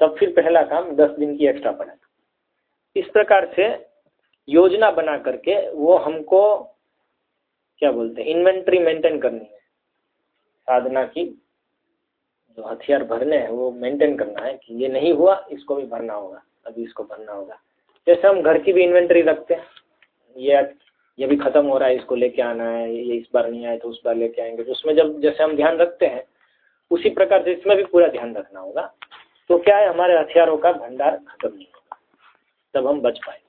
Speaker 1: तब फिर पहला काम दस दिन की एक्स्ट्रा पड़ेगा इस प्रकार से योजना बना करके वो हमको, क्या बोलते हैं इन्वेंट्री मेंटेन करनी है। साधना की जो हथियार भरने हैं, वो मेंटेन करना है कि ये नहीं हुआ, इसको भी भरना होगा, अभी इसको भरना होगा। जैसे हम घर की भी इन्वेंट्री रखते हैं, ये ये भी ख़त्म हो रहा है, इसको लेके आना है, ये इस बार नहीं आए तो उस बार लेके आएँगे। तो उसमें जब, जैसे हम ध्यान रखते हैं उसी प्रकार से इसमें भी पूरा ध्यान रखना होगा। तो क्या है, हमारे हथियारों का भंडार खत्म नहीं होगा। तब हम बच पाए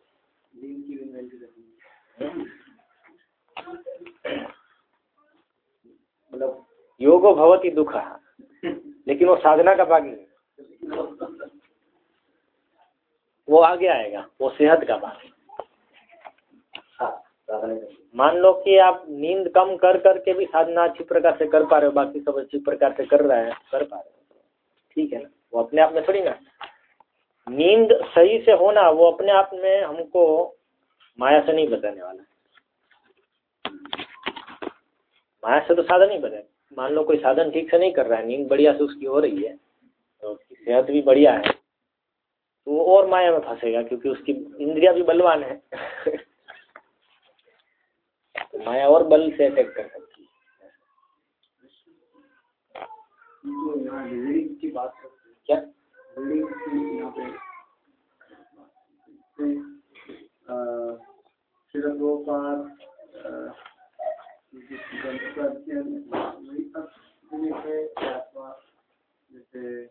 Speaker 1: मतलब योगो भवती दुख, लेकिन वो साधना का भाग नहीं। वो आगे आएगा, वो सेहत का भाग। मान लो कि आप नींद कम कर करके भी साधना अच्छी प्रकार से कर पा रहे हो, बाकी सब अच्छी प्रकार से कर रहा है, कर पा रहे हो। ठीक है ना? वो अपने आप में थोड़ी ना। नींद सही से होना, वो अपने आप में हमको माया से नहीं बताने वाला। माया से तो साधन ही बने मान लो कोई साधन ठीक से नहीं कर रहा है, नींद बढ़िया से उसकी हो रही है तो उसकी सेहत भी बढ़िया है तो वो और माया में फंसेगा, क्योंकि उसकी इंद्रिया भी बलवान है। माया और बल से अटैक कर सकती है। की बात क्या?
Speaker 2: जैसे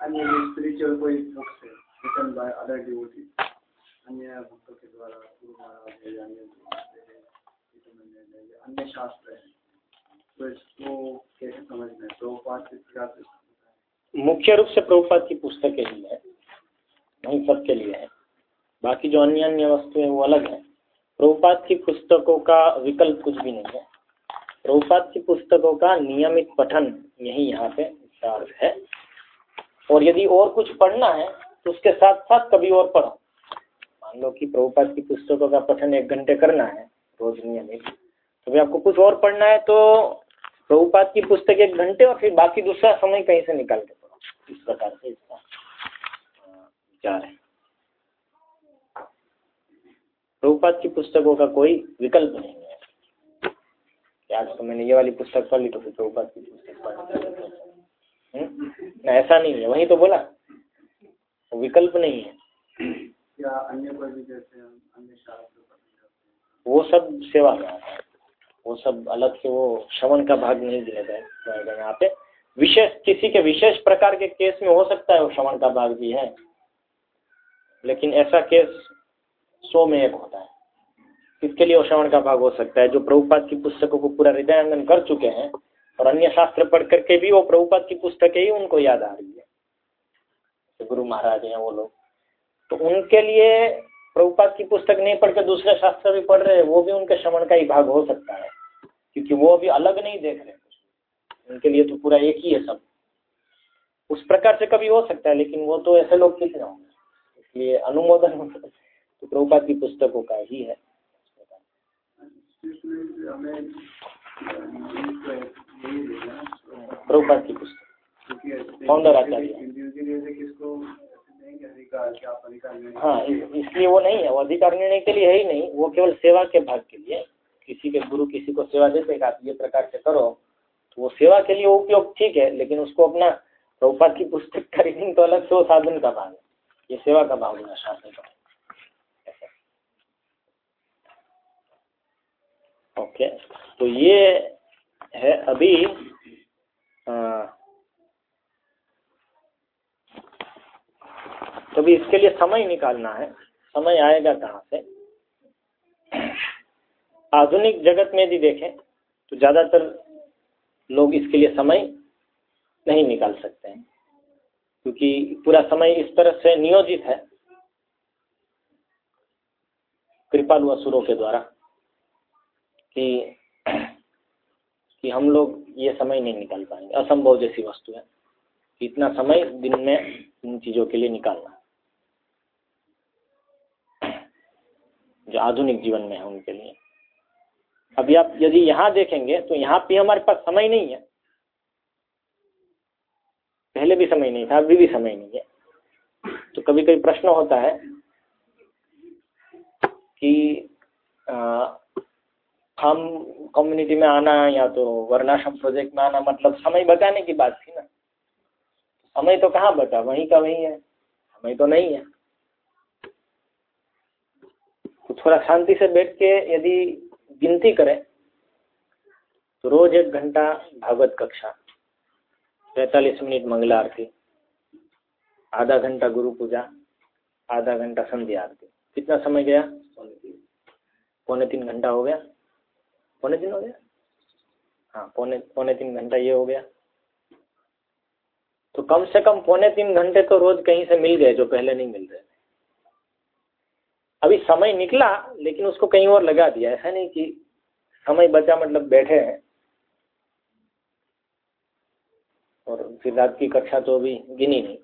Speaker 2: अन्य स्पिरिचुअल कोई बुक्स है रिटन बाय अदर डिवोटी अन्य भक्तों के द्वारा गुरु महाराज या अन्य अन्य शास्त्र है तो इसको कैसे समझना है प्रभुपाद किस प्रकार से
Speaker 1: मुख्य रूप से प्रभुपाद की पुस्तकें ही है नहीं सबके लिए है। बाकी जो अन्य अन्य वस्तुएँ वो अलग है। प्रभुपाद की पुस्तकों का विकल्प कुछ भी नहीं है। प्रभुपाद की पुस्तकों का नियमित पठन यही यहाँ पे चार्ज है। और यदि और कुछ पढ़ना है तो उसके साथ साथ कभी और पढ़ो। मान लो कि प्रभुपाद की पुस्तकों का पठन एक घंटे करना है, रोज नियमित। तो भी आपको कुछ और पढ़ना है तो प्रभुपाद की पुस्तक एक घंटे और फिर बाकी दूसरा समय कहीं से निकाल के पढ़ो। इस प्रकार से इसका विचार है। प्रभुपाद की पुस्तकों का कोई विकल्प नहीं है। आज तो मैंने ये वाली पुस्तक पढ़ ली तो फिर प्रभुपाद की पुस्तक पढ़ ऐसा नहीं है। वही तो बोला। तो विकल्प नहीं है।
Speaker 2: या अन्य कोई भी जैसे अन्य शास्त्र
Speaker 1: वो सब सेवा में आता वो सब अलग से वो श्रवण का भाग नहीं दिया जाएगा यहाँ पे। विशेष, किसी के विशेष प्रकार के केस में हो सकता है वो श्रवण का भाग भी है। लेकिन ऐसा केस सौ में एक होता है। इसके लिए वो श्रवण का भाग हो सकता है, जो प्रभुपाद की पुस्तकों को पूरा हृदयांगन कर चुके हैं और अन्य शास्त्र पढ़ करके भी वो प्रभुपाद की पुस्तकें ही उनको याद आ रही है। तो गुरु महाराज हैं वो लोग। तो उनके लिए प्रभुपाद की पुस्तक नहीं पढ़ के दूसरे शास्त्र भी पढ़ रहे हैं, वो भी उनके श्रवण का ही भाग हो सकता है। क्योंकि वो अभी अलग नहीं देख रहे उनके लिए तो पूरा एक ही है सब। उस प्रकार से कभी हो सकता है, लेकिन वो तो ऐसे लोग कितने होंगे? इसलिए अनुमोदन तो प्रभुपाद की पुस्तकों का ही है। प्रभुपाद की पुस्तक। फाउंडर आचार्य हाँ इसलिए वो नहीं है। वो अधिकार निर्णय के लिए है ही नहीं। वो केवल सेवा के भाग के किसी के गुरु किसी को सेवा देते आप ये प्रकार से करो। तो वो सेवा के लिए उपयोग ठीक है लेकिन उसको अपना प्रभुपात की पुस्तक रीडिंग तो अलग से वो साधन का भाग है। ये सेवा का भाग होना शास्त्र का ओके तो ये है अभी आ, तो भी इसके लिए समय निकालना है। समय आएगा कहाँ से? आधुनिक जगत में यदि देखें तो ज़्यादातर लोग इसके लिए समय नहीं निकाल सकते हैं। क्योंकि पूरा समय इस तरह से नियोजित है, कृपालु असुरों के द्वारा, कि कि हम लोग ये समय नहीं निकाल पाएँगे। असंभव जैसी वस्तु है इतना समय दिन में इन चीज़ों के लिए निकालना जो आधुनिक जीवन में है उनके लिए। अभी आप यदि यहाँ देखेंगे तो यहाँ पे हमारे पास समय नहीं है। पहले भी समय नहीं था अभी भी समय नहीं है। तो कभी कभी प्रश्न होता है कि आ, हम कम्युनिटी में आना या तो वर्णाश्रम प्रोजेक्ट में आना मतलब समय बचाने की बात थी ना। समय तो कहाँ बचा? वहीं का वहीं है। समय तो नहीं है। तो थोड़ा शांति से बैठ के यदि गिनती करें तो रोज एक घंटा भागवत कक्षा, पैंतालीस मिनट मंगला आरती, आधा घंटा गुरु पूजा, आधा घंटा संध्या आरती। कितना समय गया? पौने तीन। घंटा हो गया। पौने तीन हो गया? हाँ पौने पौने तीन घंटा ये हो गया। तो कम से कम पौने तीन घंटे तो रोज कहीं से मिल गए जो पहले नहीं मिल रहे। अभी समय निकला लेकिन उसको कहीं और लगा दिया ऐसा नहीं कि समय बचा मतलब बैठे हैं। और फिर रात की कक्षा तो अभी गिनी नहीं।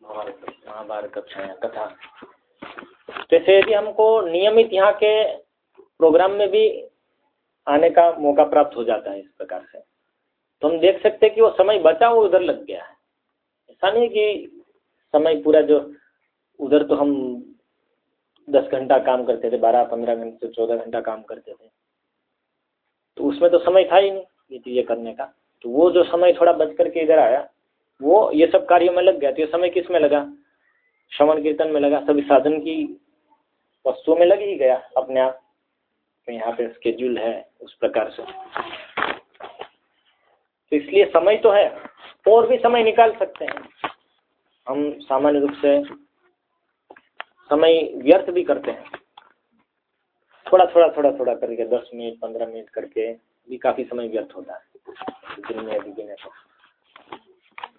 Speaker 1: महाभारत कक्षा या कथा। जैसे यदि हमको नियमित यहाँ के प्रोग्राम में भी आने का मौका प्राप्त हो जाता है इस प्रकार से तो हम देख सकते हैं कि वो समय बचा वो उधर लग गया है। ऐसा नहीं कि समय पूरा जो उधर तो हम दस घंटा काम करते थे, बारह, पंद्रह घंटे चौदह घंटा काम करते थे। तो उसमें तो समय था ही नहीं, ये चीज़ें करने का। तो वो जो समय थोड़ा बच करके इधर आया, वो ये सब कार्यों में लग गया। तो ये समय किसमें लगा? श्रवण कीर्तन में लगा, सभी साधन की वस्तुओं में लग ही गया अपने आप। तो यहाँ पे स्केड्यूल है उस प्रकार से। तो इसलिए समय तो है, और भी समय निकाल सकते हैं। हम सामान्य रूप से समय व्यर्थ भी करते हैं। थोड़ा थोड़ा थोड़ा थोड़ा करके दस मिनट, पंद्रह मिनट करके भी काफ़ी समय व्यर्थ होता है। दिन में गिने तो।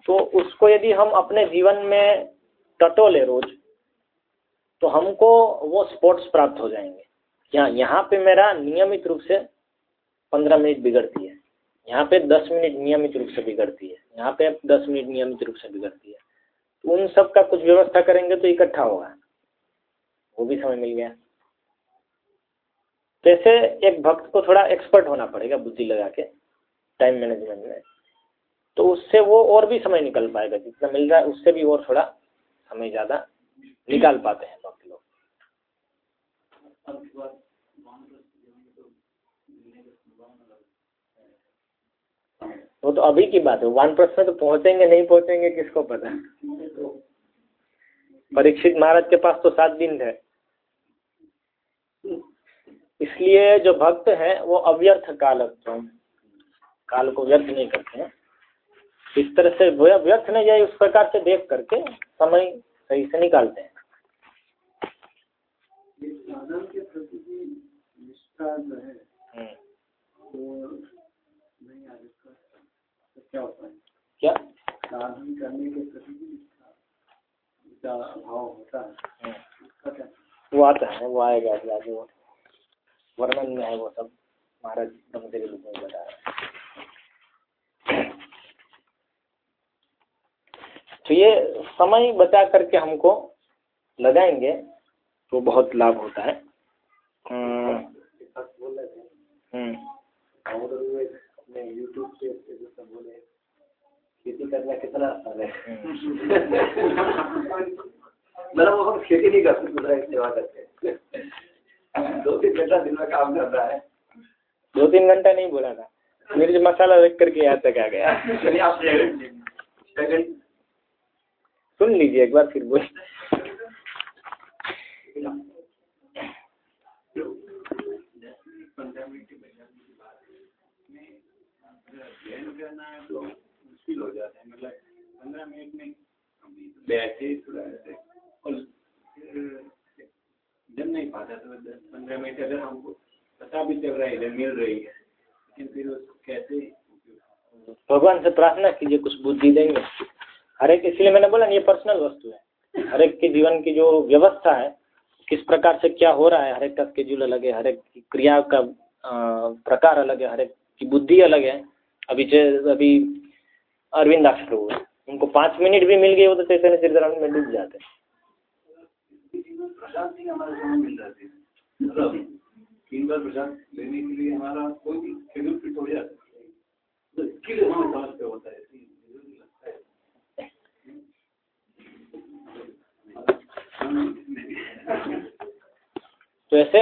Speaker 1: तो उसको यदि हम अपने जीवन में टटोले रोज तो हमको वो स्पोर्ट्स प्राप्त हो जाएँगे। यहाँ यहाँ पे मेरा नियमित रूप से पंद्रह मिनट बिगड़ती है। यहाँ पे दस मिनट नियमित रूप से बिगड़ती है। यहाँ पे दस मिनट नियमित रूप से बिगड़ती है। तो उन सब का कुछ व्यवस्था करेंगे तो इकट्ठा होगा। वो भी समय मिल गया। जैसे एक भक्त को थोड़ा एक्सपर्ट होना पड़ेगा बुद्धि लगा के टाइम मैनेजमेंट में। तो उससे वो और भी समय निकल पाएगा, जितना मिल रहा है उससे भी और थोड़ा समय ज़्यादा निकाल पाते हैं भक्त लोग। वो तो अभी की बात है वन में तो पहुँचेंगे, नहीं पहुँचेंगे, किसको पता? परीक्षित महाराज के पास तो सात दिन थे इसलिए जो भक्त हैं वो अव्यर्थ काल काल को व्यर्थ नहीं करते हैं। इस तरह से व्यर्थ नहीं जाए उस प्रकार से देख करके समय सही से निकालते हैं।
Speaker 2: हम्म। तो क्या साधन करने के प्रति निष्ठा भाव होता है। हम्म।
Speaker 1: वो आता है वो आएगा आगे वो। वर्णन में है वो सब। महाराज ब्रह्मदेव के रूप में बताया तो ये समय बचा करके हमको लगाएँगे तो बहुत लाभ होता है। हम्म।
Speaker 2: बोले खेती करना कितना आसान है। मतलब वो हम खेती नहीं कर सकते सेवा करते दो तीन घंटा दिन में काम करता है।
Speaker 1: दो तीन घंटा नहीं बोला था। मिर्च मसाला रख करके यहाँ तक आ गया। सुन लीजिए एक बार फिर बोल।
Speaker 2: मुश्किल हो जाता है। मतलब पंद्रह मिनट में बैठे थोड़ा और जब नहीं पाता तो दस पंद्रह मिनट अगर हमको पता भी चल रहा है, इधर मिल रही है, लेकिन फिर कैसे
Speaker 1: भगवान से प्रार्थना कीजिए, कुछ बुद्धि देंगे। हर एक, इसलिए मैंने बोला ये पर्सनल वस्तु है। हर एक के जीवन की जो व्यवस्था है, किस प्रकार से क्या हो रहा है, हर एक का स्केड्यूल अलग है, हर एक की क्रिया का प्रकार अलग है, हर एक की बुद्धि अलग है। अभी अभी अरविंद प्रभु उनको पाँच मिनट भी मिल गए, वो तो चैतन्य चरित्रामृत में डूब जाते। हैं
Speaker 2: प्रशांति हमारे समय मिल जाती है। मतलब तीन बार प्रसाद लेने के लिए हमारा कोई भी शेड्यूल फिट हो जाता है। तो इसके लिए हमें समझ पे होता है?
Speaker 1: तो ऐसे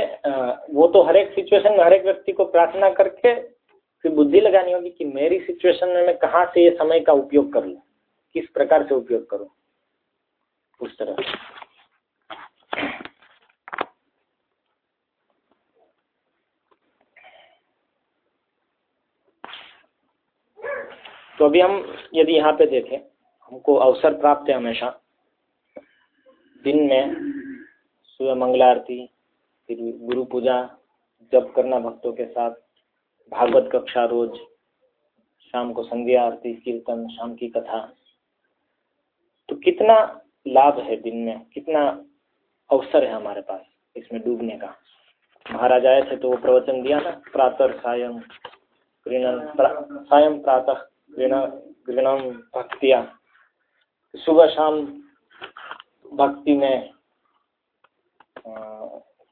Speaker 1: वो तो हर एक सिचुएशन में हर एक व्यक्ति को प्रार्थना करके फिर बुद्धि लगानी होगी कि मेरी सिचुएशन में मैं कहाँ से ये समय का उपयोग कर लूँ? किस प्रकार से उपयोग करूँ? उस तरह तो अभी हम यदि यहाँ पे देखें, हमको अवसर प्राप्त है हमेशा। दिन में सुबह मंगला आरती, फिर गुरु पूजा, जप करना भक्तों के साथ, भागवत कक्षा रोज, शाम को संध्या आरती, कीर्तन, शाम की कथा। तो कितना लाभ है दिन में? कितना अवसर है हमारे पास इसमें डूबने का? महाराज आए थे तो वो प्रवचन दिया ना, प्रातः सायं प्रातः गृणम भक्तिया। सुबह शाम भक्ति में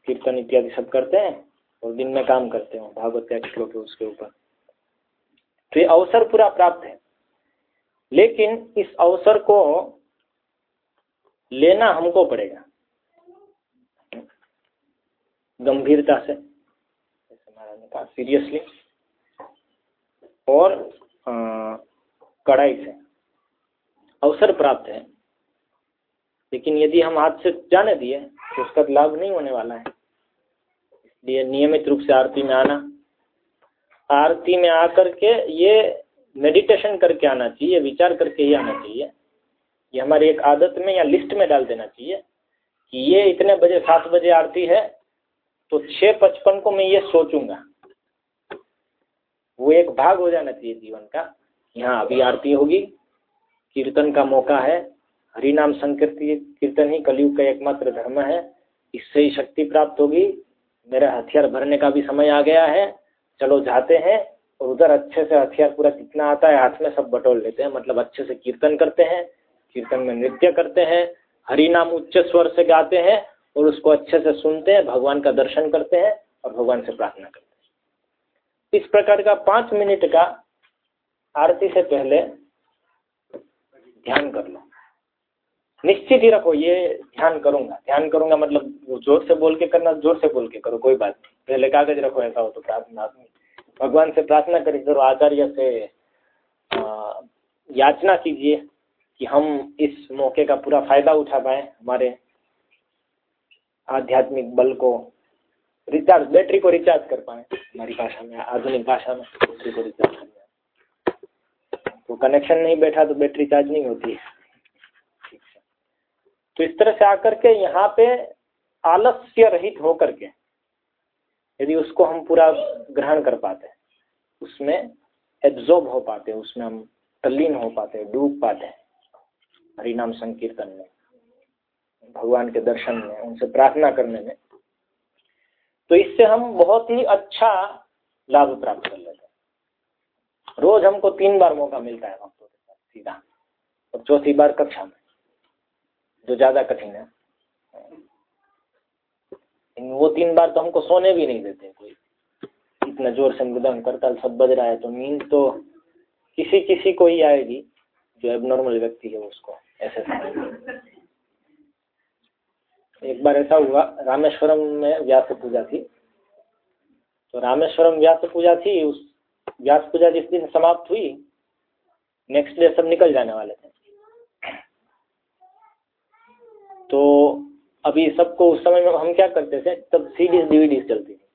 Speaker 1: कीर्तन इत्यादि सब करते हैं और दिन में काम करते हैं, भागवत का श्लोक है उसके ऊपर। तो ये अवसर पूरा प्राप्त है। लेकिन इस अवसर को लेना हमको पड़ेगा। गंभीरता से महाराज ने कहा सीरियसली और कड़ाई से, अवसर प्राप्त है। लेकिन यदि हम हाथ से जाने दिए तो उसका लाभ नहीं होने वाला है। इसलिए नियमित रूप से आरती में आना, आरती में आकर के ये मेडिटेशन करके आना चाहिए, विचार करके ही आना चाहिए। ये हमारी एक आदत में या लिस्ट में डाल देना चाहिए कि ये इतने बजे, सात बजे आरती है तो छः पचपन को मैं ये सोचूँगा। वो एक भाग हो जाना चाहिए जीवन का यहाँ अभी आरती होगी, कीर्तन का मौका है, हरि नाम संकीर्ति, कीर्तन ही कलयुग का एकमात्र धर्म है, इससे ही शक्ति प्राप्त होगी, मेरा हथियार भरने का भी समय आ गया है, चलो जाते हैं, और उधर अच्छे से हथियार पूरा कितना आता है, हाथ में सब बटोर लेते हैं मतलब अच्छे से कीर्तन करते हैं, कीर्तन में नृत्य करते हैं, हरि नाम उच्च स्वर से गाते हैं, और उसको अच्छे से सुनते हैं, भगवान का दर्शन करते हैं, और भगवान से प्रार्थना करते हैं। इस प्रकार का पाँच मिनट का आरती से पहले ध्यान कर लो। निश्चित ही रखो ये ध्यान करूँगा। ध्यान करूँगा मतलब ज़ोर से बोल के करना ज़ोर से बोल के करो कोई बात नहीं। पहले कागज़ रखो ऐसा हो तो प्रार्थना भगवान से प्रार्थना करी करो आचार्य से आ, याचना कीजिए कि हम इस मौके का पूरा फ़ायदा उठा पाए हमारे आध्यात्मिक बल को। रिचार्ज बैटरी को रिचार्ज कर पाए। हमारी भाषा में, आधुनिक भाषा में बैटरी को रिचार्ज करना तो कनेक्शन नहीं बैठा तो बैटरी चार्ज नहीं होती। है। तो इस तरह से आकर के यहाँ पे आलस्य रहित होकर के, यदि उसको हम पूरा ग्रहण कर पाते हैं, उसमें एब्जॉर्ब हो पाते हैं, उसमें हम तल्लीन हो पाते हैं, डूब पाते हैं, हरिनाम संकीर्तन में, भगवान के दर्शन में, उनसे प्रार्थना करने में तो इससे हम बहुत ही अच्छा लाभ प्राप्त कर लेते हैं। रोज हमको तीन बार मौका मिलता है भक्तों के साथ, सीधा। और चौथी बार कक्षा में, जो ज़्यादा कठिन है। वो तीन बार तो हमको सोने भी नहीं देते कोई। इतना ज़ोर से मृदंग करताल सब बज रहा है तो नींद तो किसी किसी को ही आएगी, जो एबनॉर्मल व्यक्ति है उसको, ऐसे एक बार ऐसा हुआ, रामेश्वरम में व्यास पूजा थी। तो रामेश्वरम व्यास पूजा थी, उस व्यास पूजा जिस दिन समाप्त हुई नेक्स्ट डे सब निकल जाने वाले थे। तो अभी सबको उस समय में हम क्या करते थे, तब सीडीज, डीवीडीज चलती थी।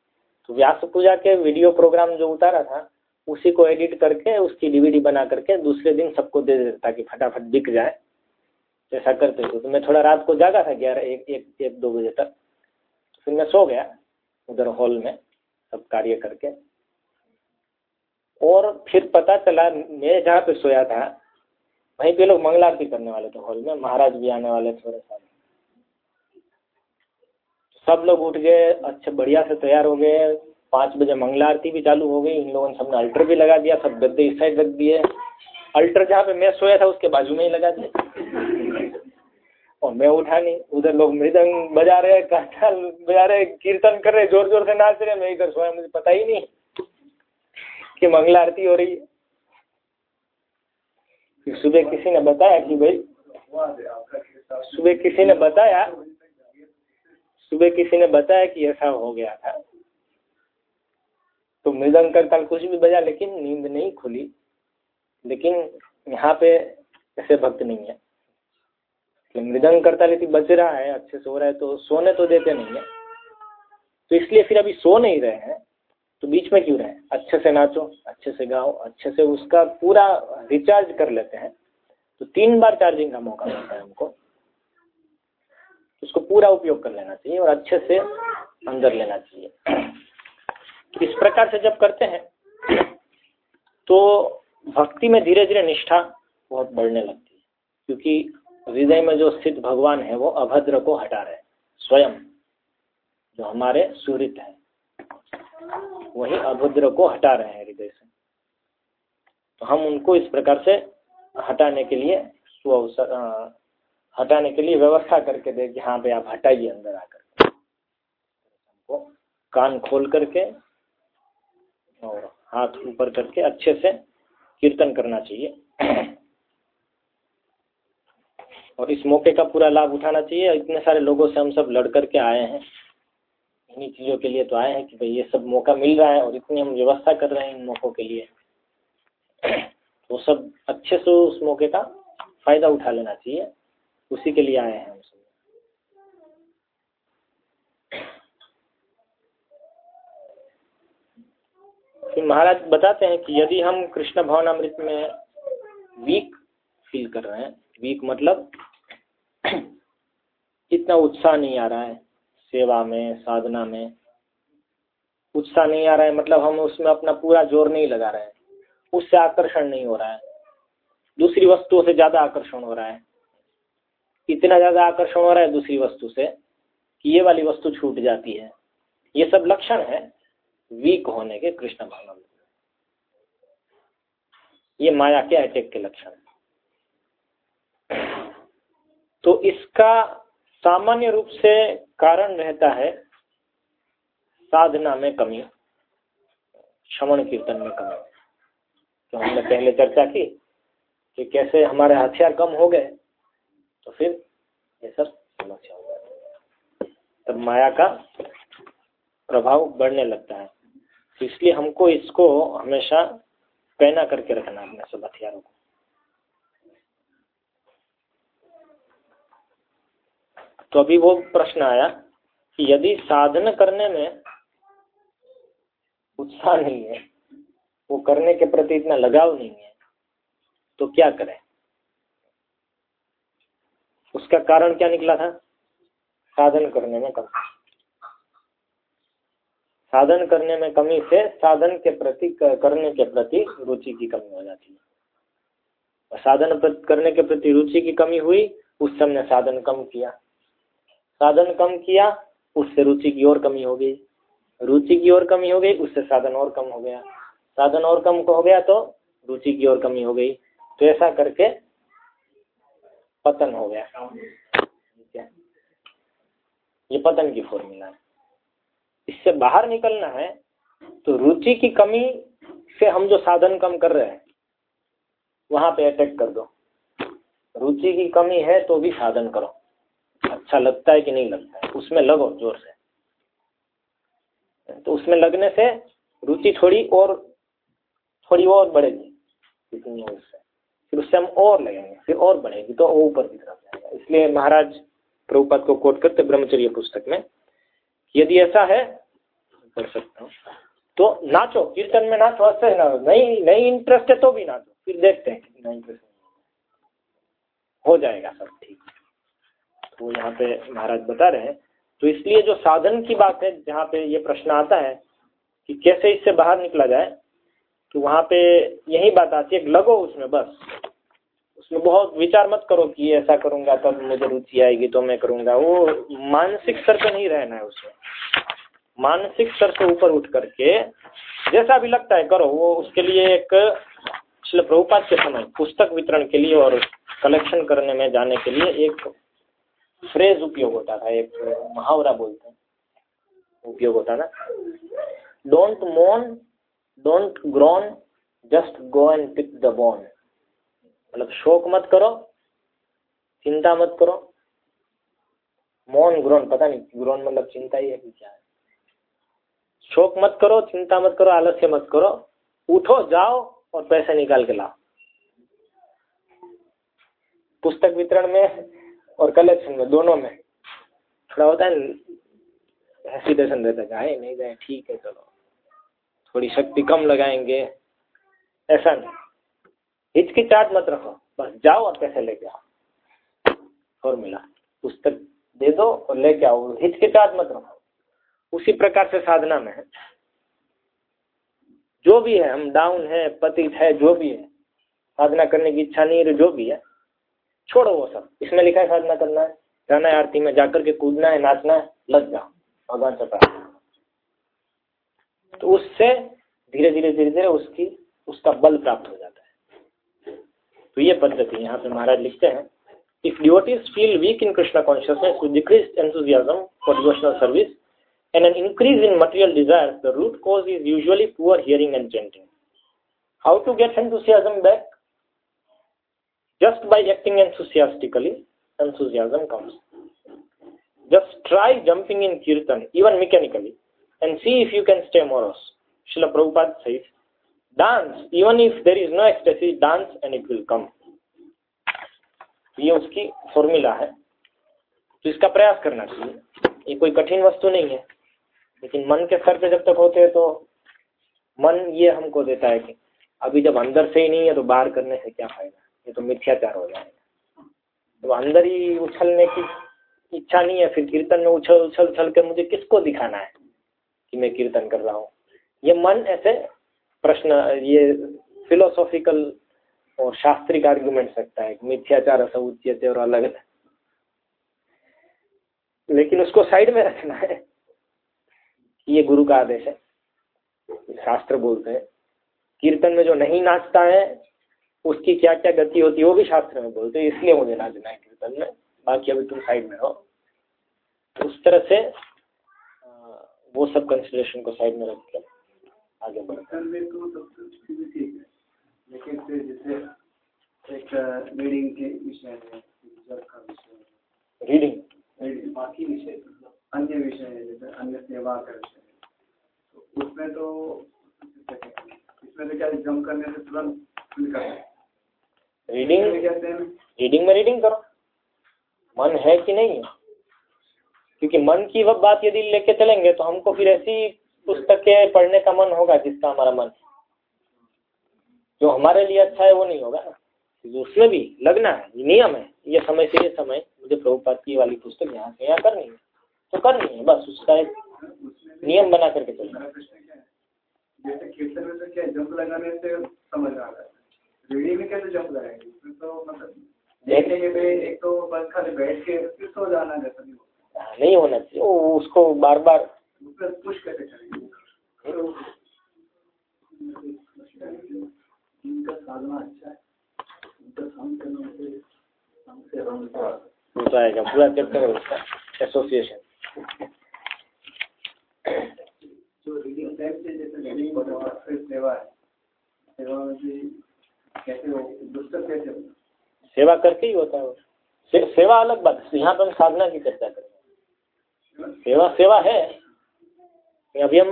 Speaker 1: तो व्यास पूजा के वीडियो प्रोग्राम जो उतारा था, उसी को एडिट करके, उसकी डीवीडी बना करके दूसरे दिन सबको दे देता ताकि फटाफट बिक जाए। ऐसा करते थे। तो मैं थोड़ा रात को जागा था ग्यारह, एक एक एक, दो बजे तक। फिर मैं सो गया उधर हॉल में, सब कार्य करके। और फिर पता चला मैं जहाँ पे सोया था, वहीं पे लोग मंगला आरती करने वाले थे हॉल में। महाराज भी आने वाले थोड़े सारे सब लोग उठ गए, अच्छे बढ़िया से तैयार हो गए। पाँच बजे मंगला आरती भी चालू हो गई। इन लोगों ने सबने अल्टर भी लगा दिया, सब गद्दे इस साइड रख दिए। अल्टर जहाँ पे मैं सोया था, उसके बाजू में ही लगा दिया। और मैं उठा नहीं, उधर लोग मृदंग बजा रहे काचाल बजा रहे कीर्तन कर रहे ज़ोर ज़ोर से नाच रहे मैं इधर सोया, मुझे पता ही नहीं कि मंगला आरती हो रही है। सुबह किसी ने बताया कि भाई, सुबह किसी ने बताया, सुबह किसी ने बताया कि ऐसा हो गया था। तो मृदंग करताल कुछ भी बजा, लेकिन नींद नहीं खुली। लेकिन यहाँ पे ऐसे भक्त नहीं है। मृदंग करता यदि बज रहा है, अच्छे से हो रहा है तो सोने तो देते नहीं है। तो इसलिए फिर अभी सो नहीं रहे हैं तो बीच में क्यों रहे? अच्छे से नाचो, अच्छे से गाओ, अच्छे से उसका पूरा रिचार्ज कर लेते हैं। तो तीन बार चार्जिंग का मौका मिलता है हमको। उसको पूरा उपयोग कर लेना चाहिए और अच्छे से अंदर लेना चाहिए। तो इस प्रकार से जब करते हैं तो भक्ति में धीरे धीरे निष्ठा बहुत बढ़ने लगती है। क्योंकि हृदय में जो स्थित भगवान है, वो अभद्र को हटा रहे स्वयं, जो हमारे सूरित है। वही अभद्र को हटा रहे हैं हृदय से। तो हम उनको इस प्रकार से हटाने के लिए सुअवसर हटाने के लिए व्यवस्था करके दे कि हाँ भाई, आप हटाइए अंदर आकर। हमको कान खोल करके और हाथ ऊपर करके अच्छे से कीर्तन करना चाहिए। और इस मौके का पूरा लाभ उठाना चाहिए। इतने सारे लोगों से हम सब लड़ करके आए हैं। इन्हीं चीज़ों के लिए तो आए हैं कि भाई ये सब मौका मिल रहा है और इतनी हम व्यवस्था कर रहे हैं इन मौक़ों के लिए। तो सब अच्छे से उस मौके का फ़ायदा उठा लेना चाहिए। उसी के लिए आए हैं हम सब। फिर महाराज बताते हैं कि यदि हम कृष्ण भवन अमृत में वीक फील कर रहे हैं वीक मतलब इतना उत्साह नहीं आ रहा है, सेवा में, साधना में। उत्साह नहीं आ रहा है मतलब हम उसमें अपना पूरा ज़ोर नहीं लगा रहे हैं। उससे आकर्षण नहीं हो रहा है। दूसरी वस्तुओं से ज़्यादा आकर्षण हो रहा है। इतना ज़्यादा आकर्षण हो रहा है दूसरी वस्तु से कि ये वाली वस्तु छूट जाती है। ये सब लक्षण है वीक होने के कृष्ण भावना ये माया के अटैक के लक्षण तो इसका सामान्य रूप से कारण रहता है साधना में कमी, श्रवण कीर्तन में कमी। तो हमने पहले चर्चा की कि कैसे हमारे हथियार कम हो गए तो फिर ये सब समस्या हो जाती है। तब माया का प्रभाव बढ़ने लगता है। इसलिए हमको इसको हमेशा पहना करके रखना अपने सब हथियारों को। तो अभी वो प्रश्न आया कि यदि साधन करने में उत्साह नहीं है, वो करने के प्रति इतना लगाव नहीं है तो क्या करें? उसका कारण क्या निकला था? साधन करने में कमी। साधन करने में कमी से साधन के प्रति, करने के प्रति रुचि की कमी हो जाती है। साधन करने के प्रति रुचि की कमी हुई, उस समय साधन कम किया। साधन कम किया, उससे रुचि की और कमी हो गई। रुचि की और कमी हो गई, उससे साधन और कम हो गया। साधन और कम हो गया तो रुचि की और कमी हो गई। तो ऐसा करके पतन हो गया। ये पतन की फॉर्मूला है। इससे बाहर निकलना है तो रुचि की कमी से हम जो साधन कम कर रहे हैं, वहाँ पे अटैक कर दो। रुचि की कमी है तो भी साधन करो। अच्छा लगता है कि नहीं लगता है? उसमें लगो, ज़ोर से। तो उसमें लगने से रुचि थोड़ी और थोड़ी और बढ़ेगी। इतनी उससे। फिर उससे हम और लगेंगे, फिर और बढ़ेगी तो ऊपर की तरफ़ जाएगा। इसलिए महाराज प्रभुपाद को कोट करते ब्रह्मचर्य पुस्तक में यदि ऐसा है, कर सकता हूँ। तो नाचो, कीर्तन में नाचो, ऐसे ना, नहीं नहीं इंटरेस्ट है तो भी नाचो। फिर देखते हैं कितना इंटरेस्ट हो जाएगा सब ठीक। तो यहाँ पे महाराज बता रहे हैं। तो इसलिए जो साधन की बात है, जहाँ पे ये प्रश्न आता है कि कैसे इससे बाहर निकला जाए तो वहाँ पे यही बात आती है लगो उसमें बस। उसमें बहुत विचार मत करो कि ऐसा करूँगा तब मुझे रुचि आएगी तो मैं करूँगा। वो मानसिक स्तर पर नहीं रहना है उसमें। मानसिक स्तर से ऊपर उठ करके जैसा भी लगता है करो। वो उसके लिए एक प्रभुपात के समय, पुस्तक वितरण के लिए और कलेक्शन करने में जाने के लिए एक फ्रेज उपयोग होता था, एक मुहावरा बोलते हैं, उपयोग होता ना। Don't moan don't groan just go and pick the bone मतलब शोक मत करो, चिंता मत करो। मौन ग्रोन पता नहीं ग्रोन मतलब चिंता ही है कि क्या है। शोक मत करो, चिंता मत करो, आलस्य मत करो। उठो, जाओ और पैसे निकाल के लाओ। पुस्तक वितरण में और कलेक्शन में दोनों में। थोड़ा होता है हेसिटेशन रहता है, जाए, नहीं जाए, ठीक है, चलो। थोड़ी शक्ति कम लगाएँगे। ऐसा नहीं। हिचकिचाट मत रखो। बस जाओ और पैसे लेके आओ। फॉर्मूला पुस्तक दे दो और लेके आओ। हिचकिचाट मत रखो। उसी प्रकार से साधना में है। जो भी है, हम डाउन है, पतित है, जो भी है, साधना करने की इच्छा नहीं है, जो भी है छोड़ो वो सब। इसमें लिखा है, साधना करना है जाना है, आरती में जाकर के कूदना है, नाचना है, लग जा भगवान से प्राप्त तो उससे धीरे धीरे धीरे धीरे उसकी, उसका बल प्राप्त हो जाता है। तो ये पद्धति यहाँ पे महाराज लिखते हैं। If devotees feel weak in Krishna consciousness decrease enthusiasm for devotional service and an increase in material desire the root cause is usually poor hearing and chanting how to get enthusiasm back Just by acting enthusiastically, enthusiasm comes. Just try jumping in kirtan, even mechanically, and see if you can stay morose. Srila Prabhupada says, dance, even if there is no ecstasy, dance and it will come. ये उसकी formula है तो इसका प्रयास करना चाहिए ये कोई कठिन वस्तु नहीं है लेकिन मन के स्तर पे जब तक होते हैं तो मन ये हमको देता है कि अभी जब अंदर से ही नहीं है तो बाहर करने से क्या फ़ायदा ये तो मिथ्याचार हो जाएगा। तो अंदर ही उछलने की इच्छा नहीं है, फिर कीर्तन में उछल उछल उछल कर मुझे किसको दिखाना है कि मैं कीर्तन कर रहा हूँ? ये मन ऐसे प्रश्न, ये फिलोसॉफिकल और शास्त्रिक आर्ग्यूमेंट सकता है मिथ्याचार असौच्यते और अलग लेकिन उसको साइड में रखना है ये गुरु का आदेश है। शास्त्र बोलते हैं, कीर्तन में जो नहीं नाचता है उसकी क्या क्या गति होती है वो भी शास्त्र में बोलते हैं इसलिए मुझे नाचना है कीर्तन में बाकी अभी तुम साइड में रहो। उस तरह से वो सब कंसिडरेशन को साइड में रख के आगे बढ़ते
Speaker 2: लेकिन फिर जैसे एक रीडिंग के विषय है का विषय
Speaker 1: रीडिंग
Speaker 2: बाकी विषय अन्य विषय है जैसे अन्य सेवा का विषय तो उसमें तो इसमें तो क्या जम करने से तुरंत निकल
Speaker 1: रीडिंग रीडिंग में रीडिंग करो। मन है कि नहीं? है क्योंकि मन की वह बात यदि लेके चलेंगे तो हमको फिर ऐसी पुस्तकें पढ़ने का मन होगा जिसका हमारा मन जो हमारे लिए अच्छा है वो नहीं होगा ना। उसमें भी लगना है नियम है। ये समय से ये समय मुझे प्रभुपात की वाली पुस्तक यहाँ से यहाँ करनी है। तो करनी है बस उसका एक नियम बना करके चलना
Speaker 2: जैसे कीर्तन में तो क्या जंप लगाने से समझ आ रहा है। रीडिंग में कैसे जंप लगाएँगे? तो मतलब देखने के एक तो बस खाली बैठ के फिर सो जाना जैसा नहीं।
Speaker 1: हाँ, नहीं होना चाहिए। उसको बार बार
Speaker 2: पुश कैसे करेंगे इनका साधना अच्छा है। इनका काम करने से
Speaker 1: होता। है पूरा चैप्टर है उसका। एसोसिएशन
Speaker 2: जो रीडिंग टाइम से जैसे रीडिंग सेवा है। सेवा में
Speaker 1: सेवा करके ही होता है से, सेवा अलग बात है। यहाँ पर हम साधना की चर्चा करेंगे। सेवा सेवा है। अभी हम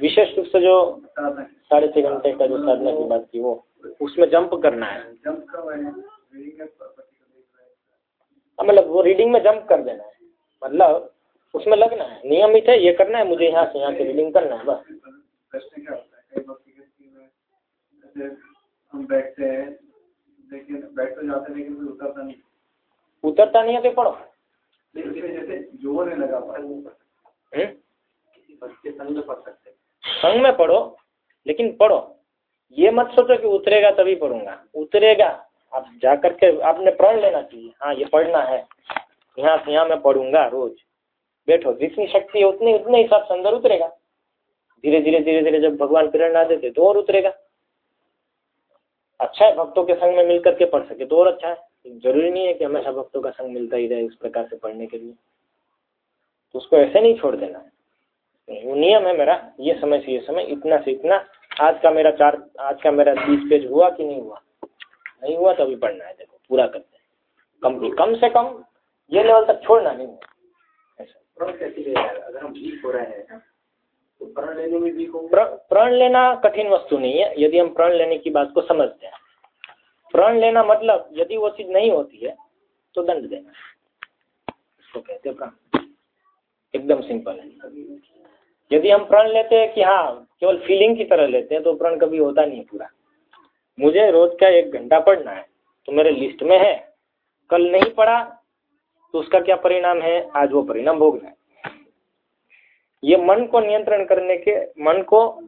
Speaker 1: विशेष रूप से जो साढ़े छह घंटे का जो साधना की बात की वो उसमें जंप करना है। हाँ, मतलब वो रीडिंग में जंप कर देना है। मतलब उसमें लगना है। नियमित है ये करना है मुझे यहाँ से यहाँ से रीडिंग करना है बस।
Speaker 2: हम बैठते हैं लेकिन बैठ तो जाते लेकिन फिर उतरता नहीं।
Speaker 1: उतरता नहीं है तो पढ़ो।
Speaker 2: जैसे ज़ोर लगा बच्चे संग में पढ़ सकते
Speaker 1: संग में पढ़ो लेकिन पढ़ो। ये मत सोचो कि उतरेगा तभी पढ़ूँगा। उतरेगा। आप जा करके आपने पढ़ लेना चाहिए हाँ ये पढ़ना है। यहाँ से यहाँ मैं पढ़ूँगा रोज। बैठो जितनी शक्ति है उतनी उतने हिसाब से अंदर उतरेगा। धीरे धीरे धीरे धीरे जब भगवान प्रेरणा देते तो और उतरेगा। अच्छा है, भक्तों के संग में मिल करके पढ़ सके तो और अच्छा है। ज़रूरी नहीं है कि हमेशा भक्तों का संग मिलता ही रहे इस प्रकार से पढ़ने के लिए। तो उसको ऐसे नहीं छोड़ देना। है वो नियम है मेरा, ये समय से ये समय, इतना से इतना। आज का मेरा चार, आज का मेरा बीस पेज हुआ कि नहीं हुआ? नहीं हुआ तो अभी पढ़ना है, देखो, पूरा करते हैं कम कम से कम ये लेवल तक छोड़ना नहीं है।
Speaker 2: ऐसा। अगर हम वीक हो रहे हैं। प्रण लेने में वीक
Speaker 1: प्रण लेना कठिन वस्तु नहीं है, यदि हम प्रण लेने की बात को समझते हैं। प्रण लेना मतलब यदि वो चीज़ नहीं होती है तो दंड देना। इसको कहते हैं प्रण। एकदम सिंपल है। यदि हम प्रण लेते हैं कि हाँ केवल फीलिंग की तरह लेते हैं तो प्रण कभी होता नहीं पूरा। मुझे रोज का एक घंटा पढ़ना है तो मेरे लिस्ट में है। कल नहीं पढ़ा तो उसका क्या परिणाम है? आज वो परिणाम भोगना है। ये मन को नियंत्रण करने के, मन को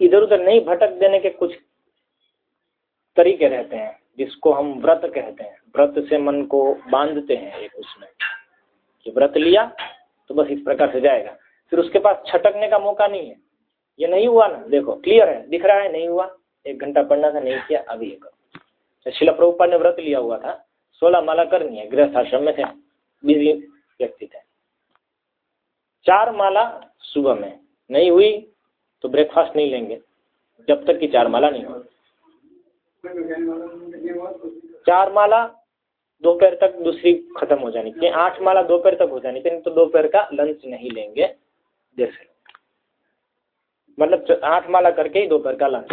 Speaker 1: इधर उधर नहीं भटक देने के कुछ तरीके रहते हैं, जिसको हम व्रत कहते हैं। व्रत से मन को बांधते हैं एक उसमें। कि व्रत लिया तो बस इस प्रकार से जाएगा। फिर उसके पास छटकने का मौका नहीं है। ये नहीं हुआ ना। देखो क्लियर है। दिख रहा है, नहीं हुआ। एक घंटा पढ़ना था, नहीं किया, अभी एक शिला प्रभुपा ने व्रत लिया हुआ था। सोलह माला करनी है गृहस्थ आश्रम में थे। बिज़ी व्यक्ति थे। चार माला सुबह में। नहीं हुई तो ब्रेकफास्ट नहीं लेंगे। जब तक कि चार माला नहीं हो चार माला दोपहर तक दूसरी खत्म हो जानी चाहिए। आठ माला दोपहर तक हो जानी चाहिए तो दोपहर का लंच नहीं लेंगे। जैसे। मतलब आठ माला करके ही दोपहर का लंच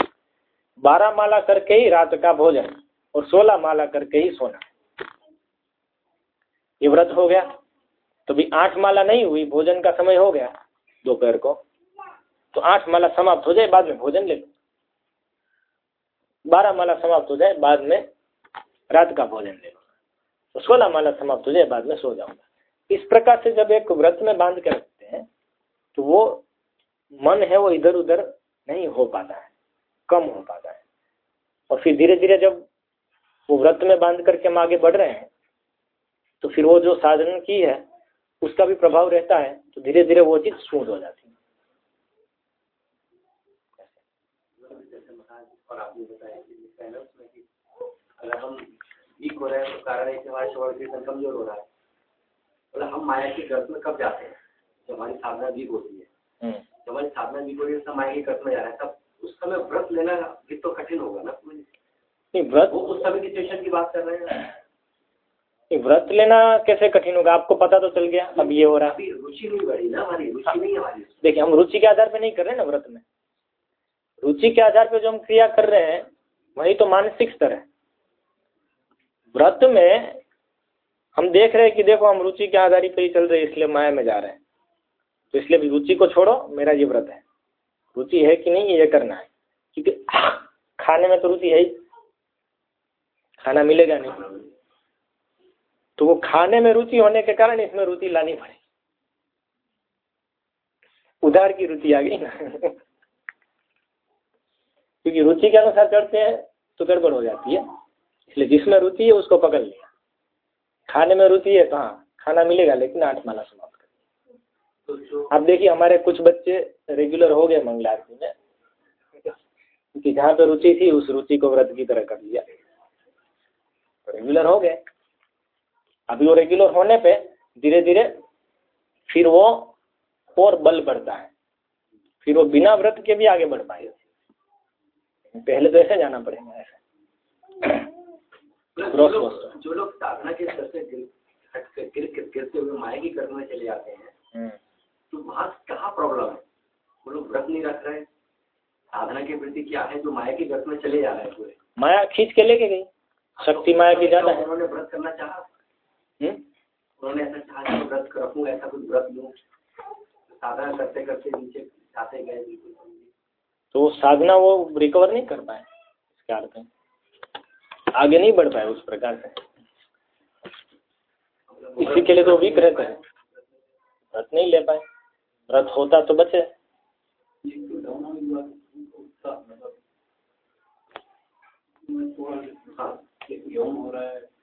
Speaker 1: बारह माला करके ही रात का भोजन। और सोलह माला करके ही सोना। ये व्रत हो गया। तो भी आठ माला नहीं हुई, भोजन का समय हो गया दोपहर को। तो आठ माला समाप्त हो जाए, बाद में भोजन ले लो। बारह माला समाप्त हो जाए, बाद में रात का भोजन ले लो। तो सोलह माला समाप्त हो जाए, बाद में सो जाऊँगा। इस प्रकार से जब एक व्रत में बाँध के रखते हैं तो वो मन है, वो इधर उधर नहीं हो पाता है, कम हो पाता है। और फिर धीरे धीरे जब वो व्रत में बाँध करके हम आगे बढ़ रहे हैं तो फिर वो जो साधन की है उसका भी प्रभाव रहता है तो धीरे धीरे वो चीज़ स्मूथ हो जाती है।
Speaker 2: और आपने बताया कि अगर हम वीक हो रहे हैं तो कारण है कि हमारा कीर्तन कमज़ोर हो रहा है। मतलब हम माया की गर्त में कब जाते हैं? जब हमारी साधना वीक होती है। हम्म। जब हमारी साधना वीक हो रही है तो माया की गर्त में जा रहा है तब उस समय व्रत लेना भी तो कठिन होगा ना? नहीं व्रत वो उस समय की सिचुएशन की बात कर रहे हैं
Speaker 1: व्रत लेना कैसे कठिन होगा? आपको पता तो चल गया अब ये हो रहा।
Speaker 2: है
Speaker 1: देखिए हम रुचि के आधार पे नहीं कर रहे ना व्रत में। रुचि के आधार पे जो हम क्रिया कर रहे हैं वही तो मानसिक स्तर है। व्रत में हम देख रहे हैं कि देखो हम रुचि के आधार पर ही चल रहे इसलिए माया में जा रहे हैं। तो इसलिए रुचि को छोड़ो मेरा ये व्रत है। रुचि है कि नहीं ये करना है। क्योंकि खाने में तो रुचि है ही। खाना मिलेगा नहीं। तो वो खाने में रुचि होने के कारण इसमें रुचि लानी पड़ी। उधार की रुचि आ गई ना। क्योंकि रुचि के अनुसार चढ़ते हैं तो गड़बड़ हो जाती है। इसलिए जिसमें रुचि है, उसको पकड़ लिया। खाने में रुचि है तो हाँ खाना मिलेगा, लेकिन आठ माला समाप्त कर अब देखिए, हमारे कुछ बच्चे रेगुलर हो गए मंगला आरती में। क्योंकि जहाँ पे रुचि थी, उस रुचि को व्रत की तरह कर लिया। रेगुलर हो गए। अभी वो रेगुलर होने पे धीरे धीरे फिर वो और बल बढ़ता है। फिर वो बिना व्रत के भी आगे बढ़ पाएगा। पहले तो ऐसे जाना पड़ेगा ऐसे।
Speaker 2: जो लोग जो लोग साधना के स्तर से गिर गिर गिरते हुए माया की कर्म में चले जाते हैं
Speaker 1: हम्म।
Speaker 2: तो वहाँ कहाँ प्रॉब्लम है? वो लोग व्रत नहीं रख रहे साधना के प्रति क्या है जो माया की व्रत में चले जा रहे हैं पूरे?
Speaker 1: माया खींच के लेके गई। शक्ति माया की ज़्यादा है।
Speaker 2: उन्होंने व्रत करना चाहा? उन्होंने ऐसा चाहा कि व्रत रखूँ ऐसा कुछ व्रत लूँ। साधना करते करते नीचे जाते गए बिल्कुल
Speaker 1: तो वो साधना वो रिकवर नहीं कर पाए इसके अर्थ में आगे नहीं बढ़ पाए उस प्रकार से। इसी के लिए तो वीक रहते हैं। व्रत नहीं ले पाए। व्रत होता तो बचे। प्र-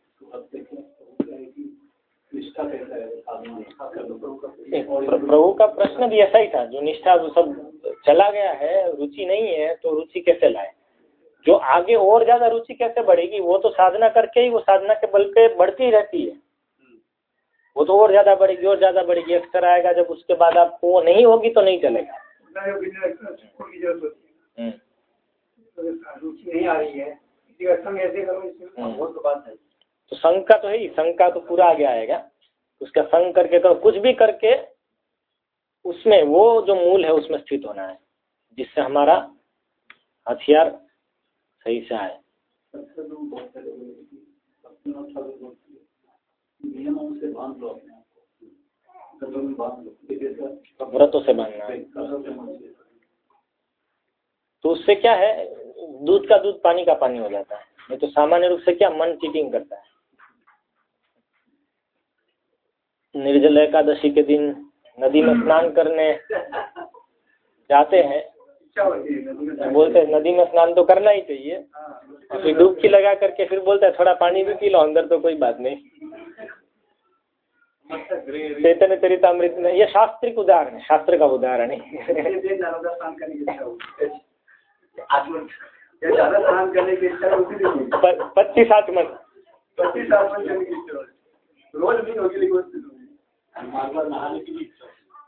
Speaker 1: प्रभु का प्रश्न भी ऐसा ही था जो निष्ठा वो सब चला गया है रुचि नहीं है तो रुचि कैसे लाए? जो आगे और ज़्यादा रुचि कैसे बढ़ेगी वो तो साधना करके ही वो साधना के बल पे बढ़ती ही रहती है। वो तो और ज़्यादा बढ़ेगी और ज़्यादा बढ़ेगी अक्सर आएगा जब उसके बाद आपको वो नहीं होगी तो नहीं चलेगा। हम्म,
Speaker 3: रुचि नहीं आ रही है किसी का संग ऐसे करो इसमें
Speaker 1: हम्म।
Speaker 2: वो तो बात
Speaker 1: तो संघ का तो है ही संघ का तो पूरा आगे आएगा। उसका संग करके करो कुछ भी करके, उसमें वो जो मूल है उसमें स्थित होना है, जिससे हमारा हथियार सही से आए। व्रतों से बांधना है। तो उससे क्या है, दूध का दूध पानी का पानी हो जाता है, नहीं तो सामान्य रूप से क्या, मन चीटिंग करता है। निर्जल एकादशी के दिन नदी में स्नान करने जाते हैं।
Speaker 3: है में
Speaker 1: बोलते हैं नदी में स्नान तो करना ही चाहिए। और फिर डुबकी लगा करके फिर बोलते हैं थोड़ा पानी भी पी लो अंदर तो कोई बात नहीं। चैतन्य चरितमृत में ये शास्त्रिक उदाहरण है शास्त्र का उदाहरण है।
Speaker 3: है।
Speaker 1: पच्चीस
Speaker 3: पच्चीस आचमन करने की इच्छा होगी रोज नहीं होगी दिन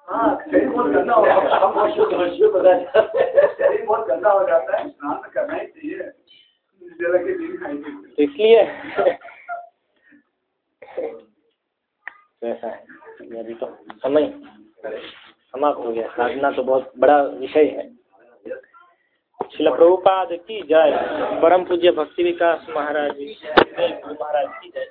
Speaker 3: हाँ शरीर बहुत गंदा हो जाता है। हम अशुद्ध अशुद्ध हो जाता है। शरीर बहुत गंदा हो जाता है। स्नान तो करना ही चाहिए।
Speaker 1: इसलिए ऐसा है। अभी तो समय समाप्त हो गया। साधना तो बहुत बड़ा विषय है। शिला प्रभुपाद की जय। परम पूज्य भक्ति विकास महाराज जी। महाराज की जय।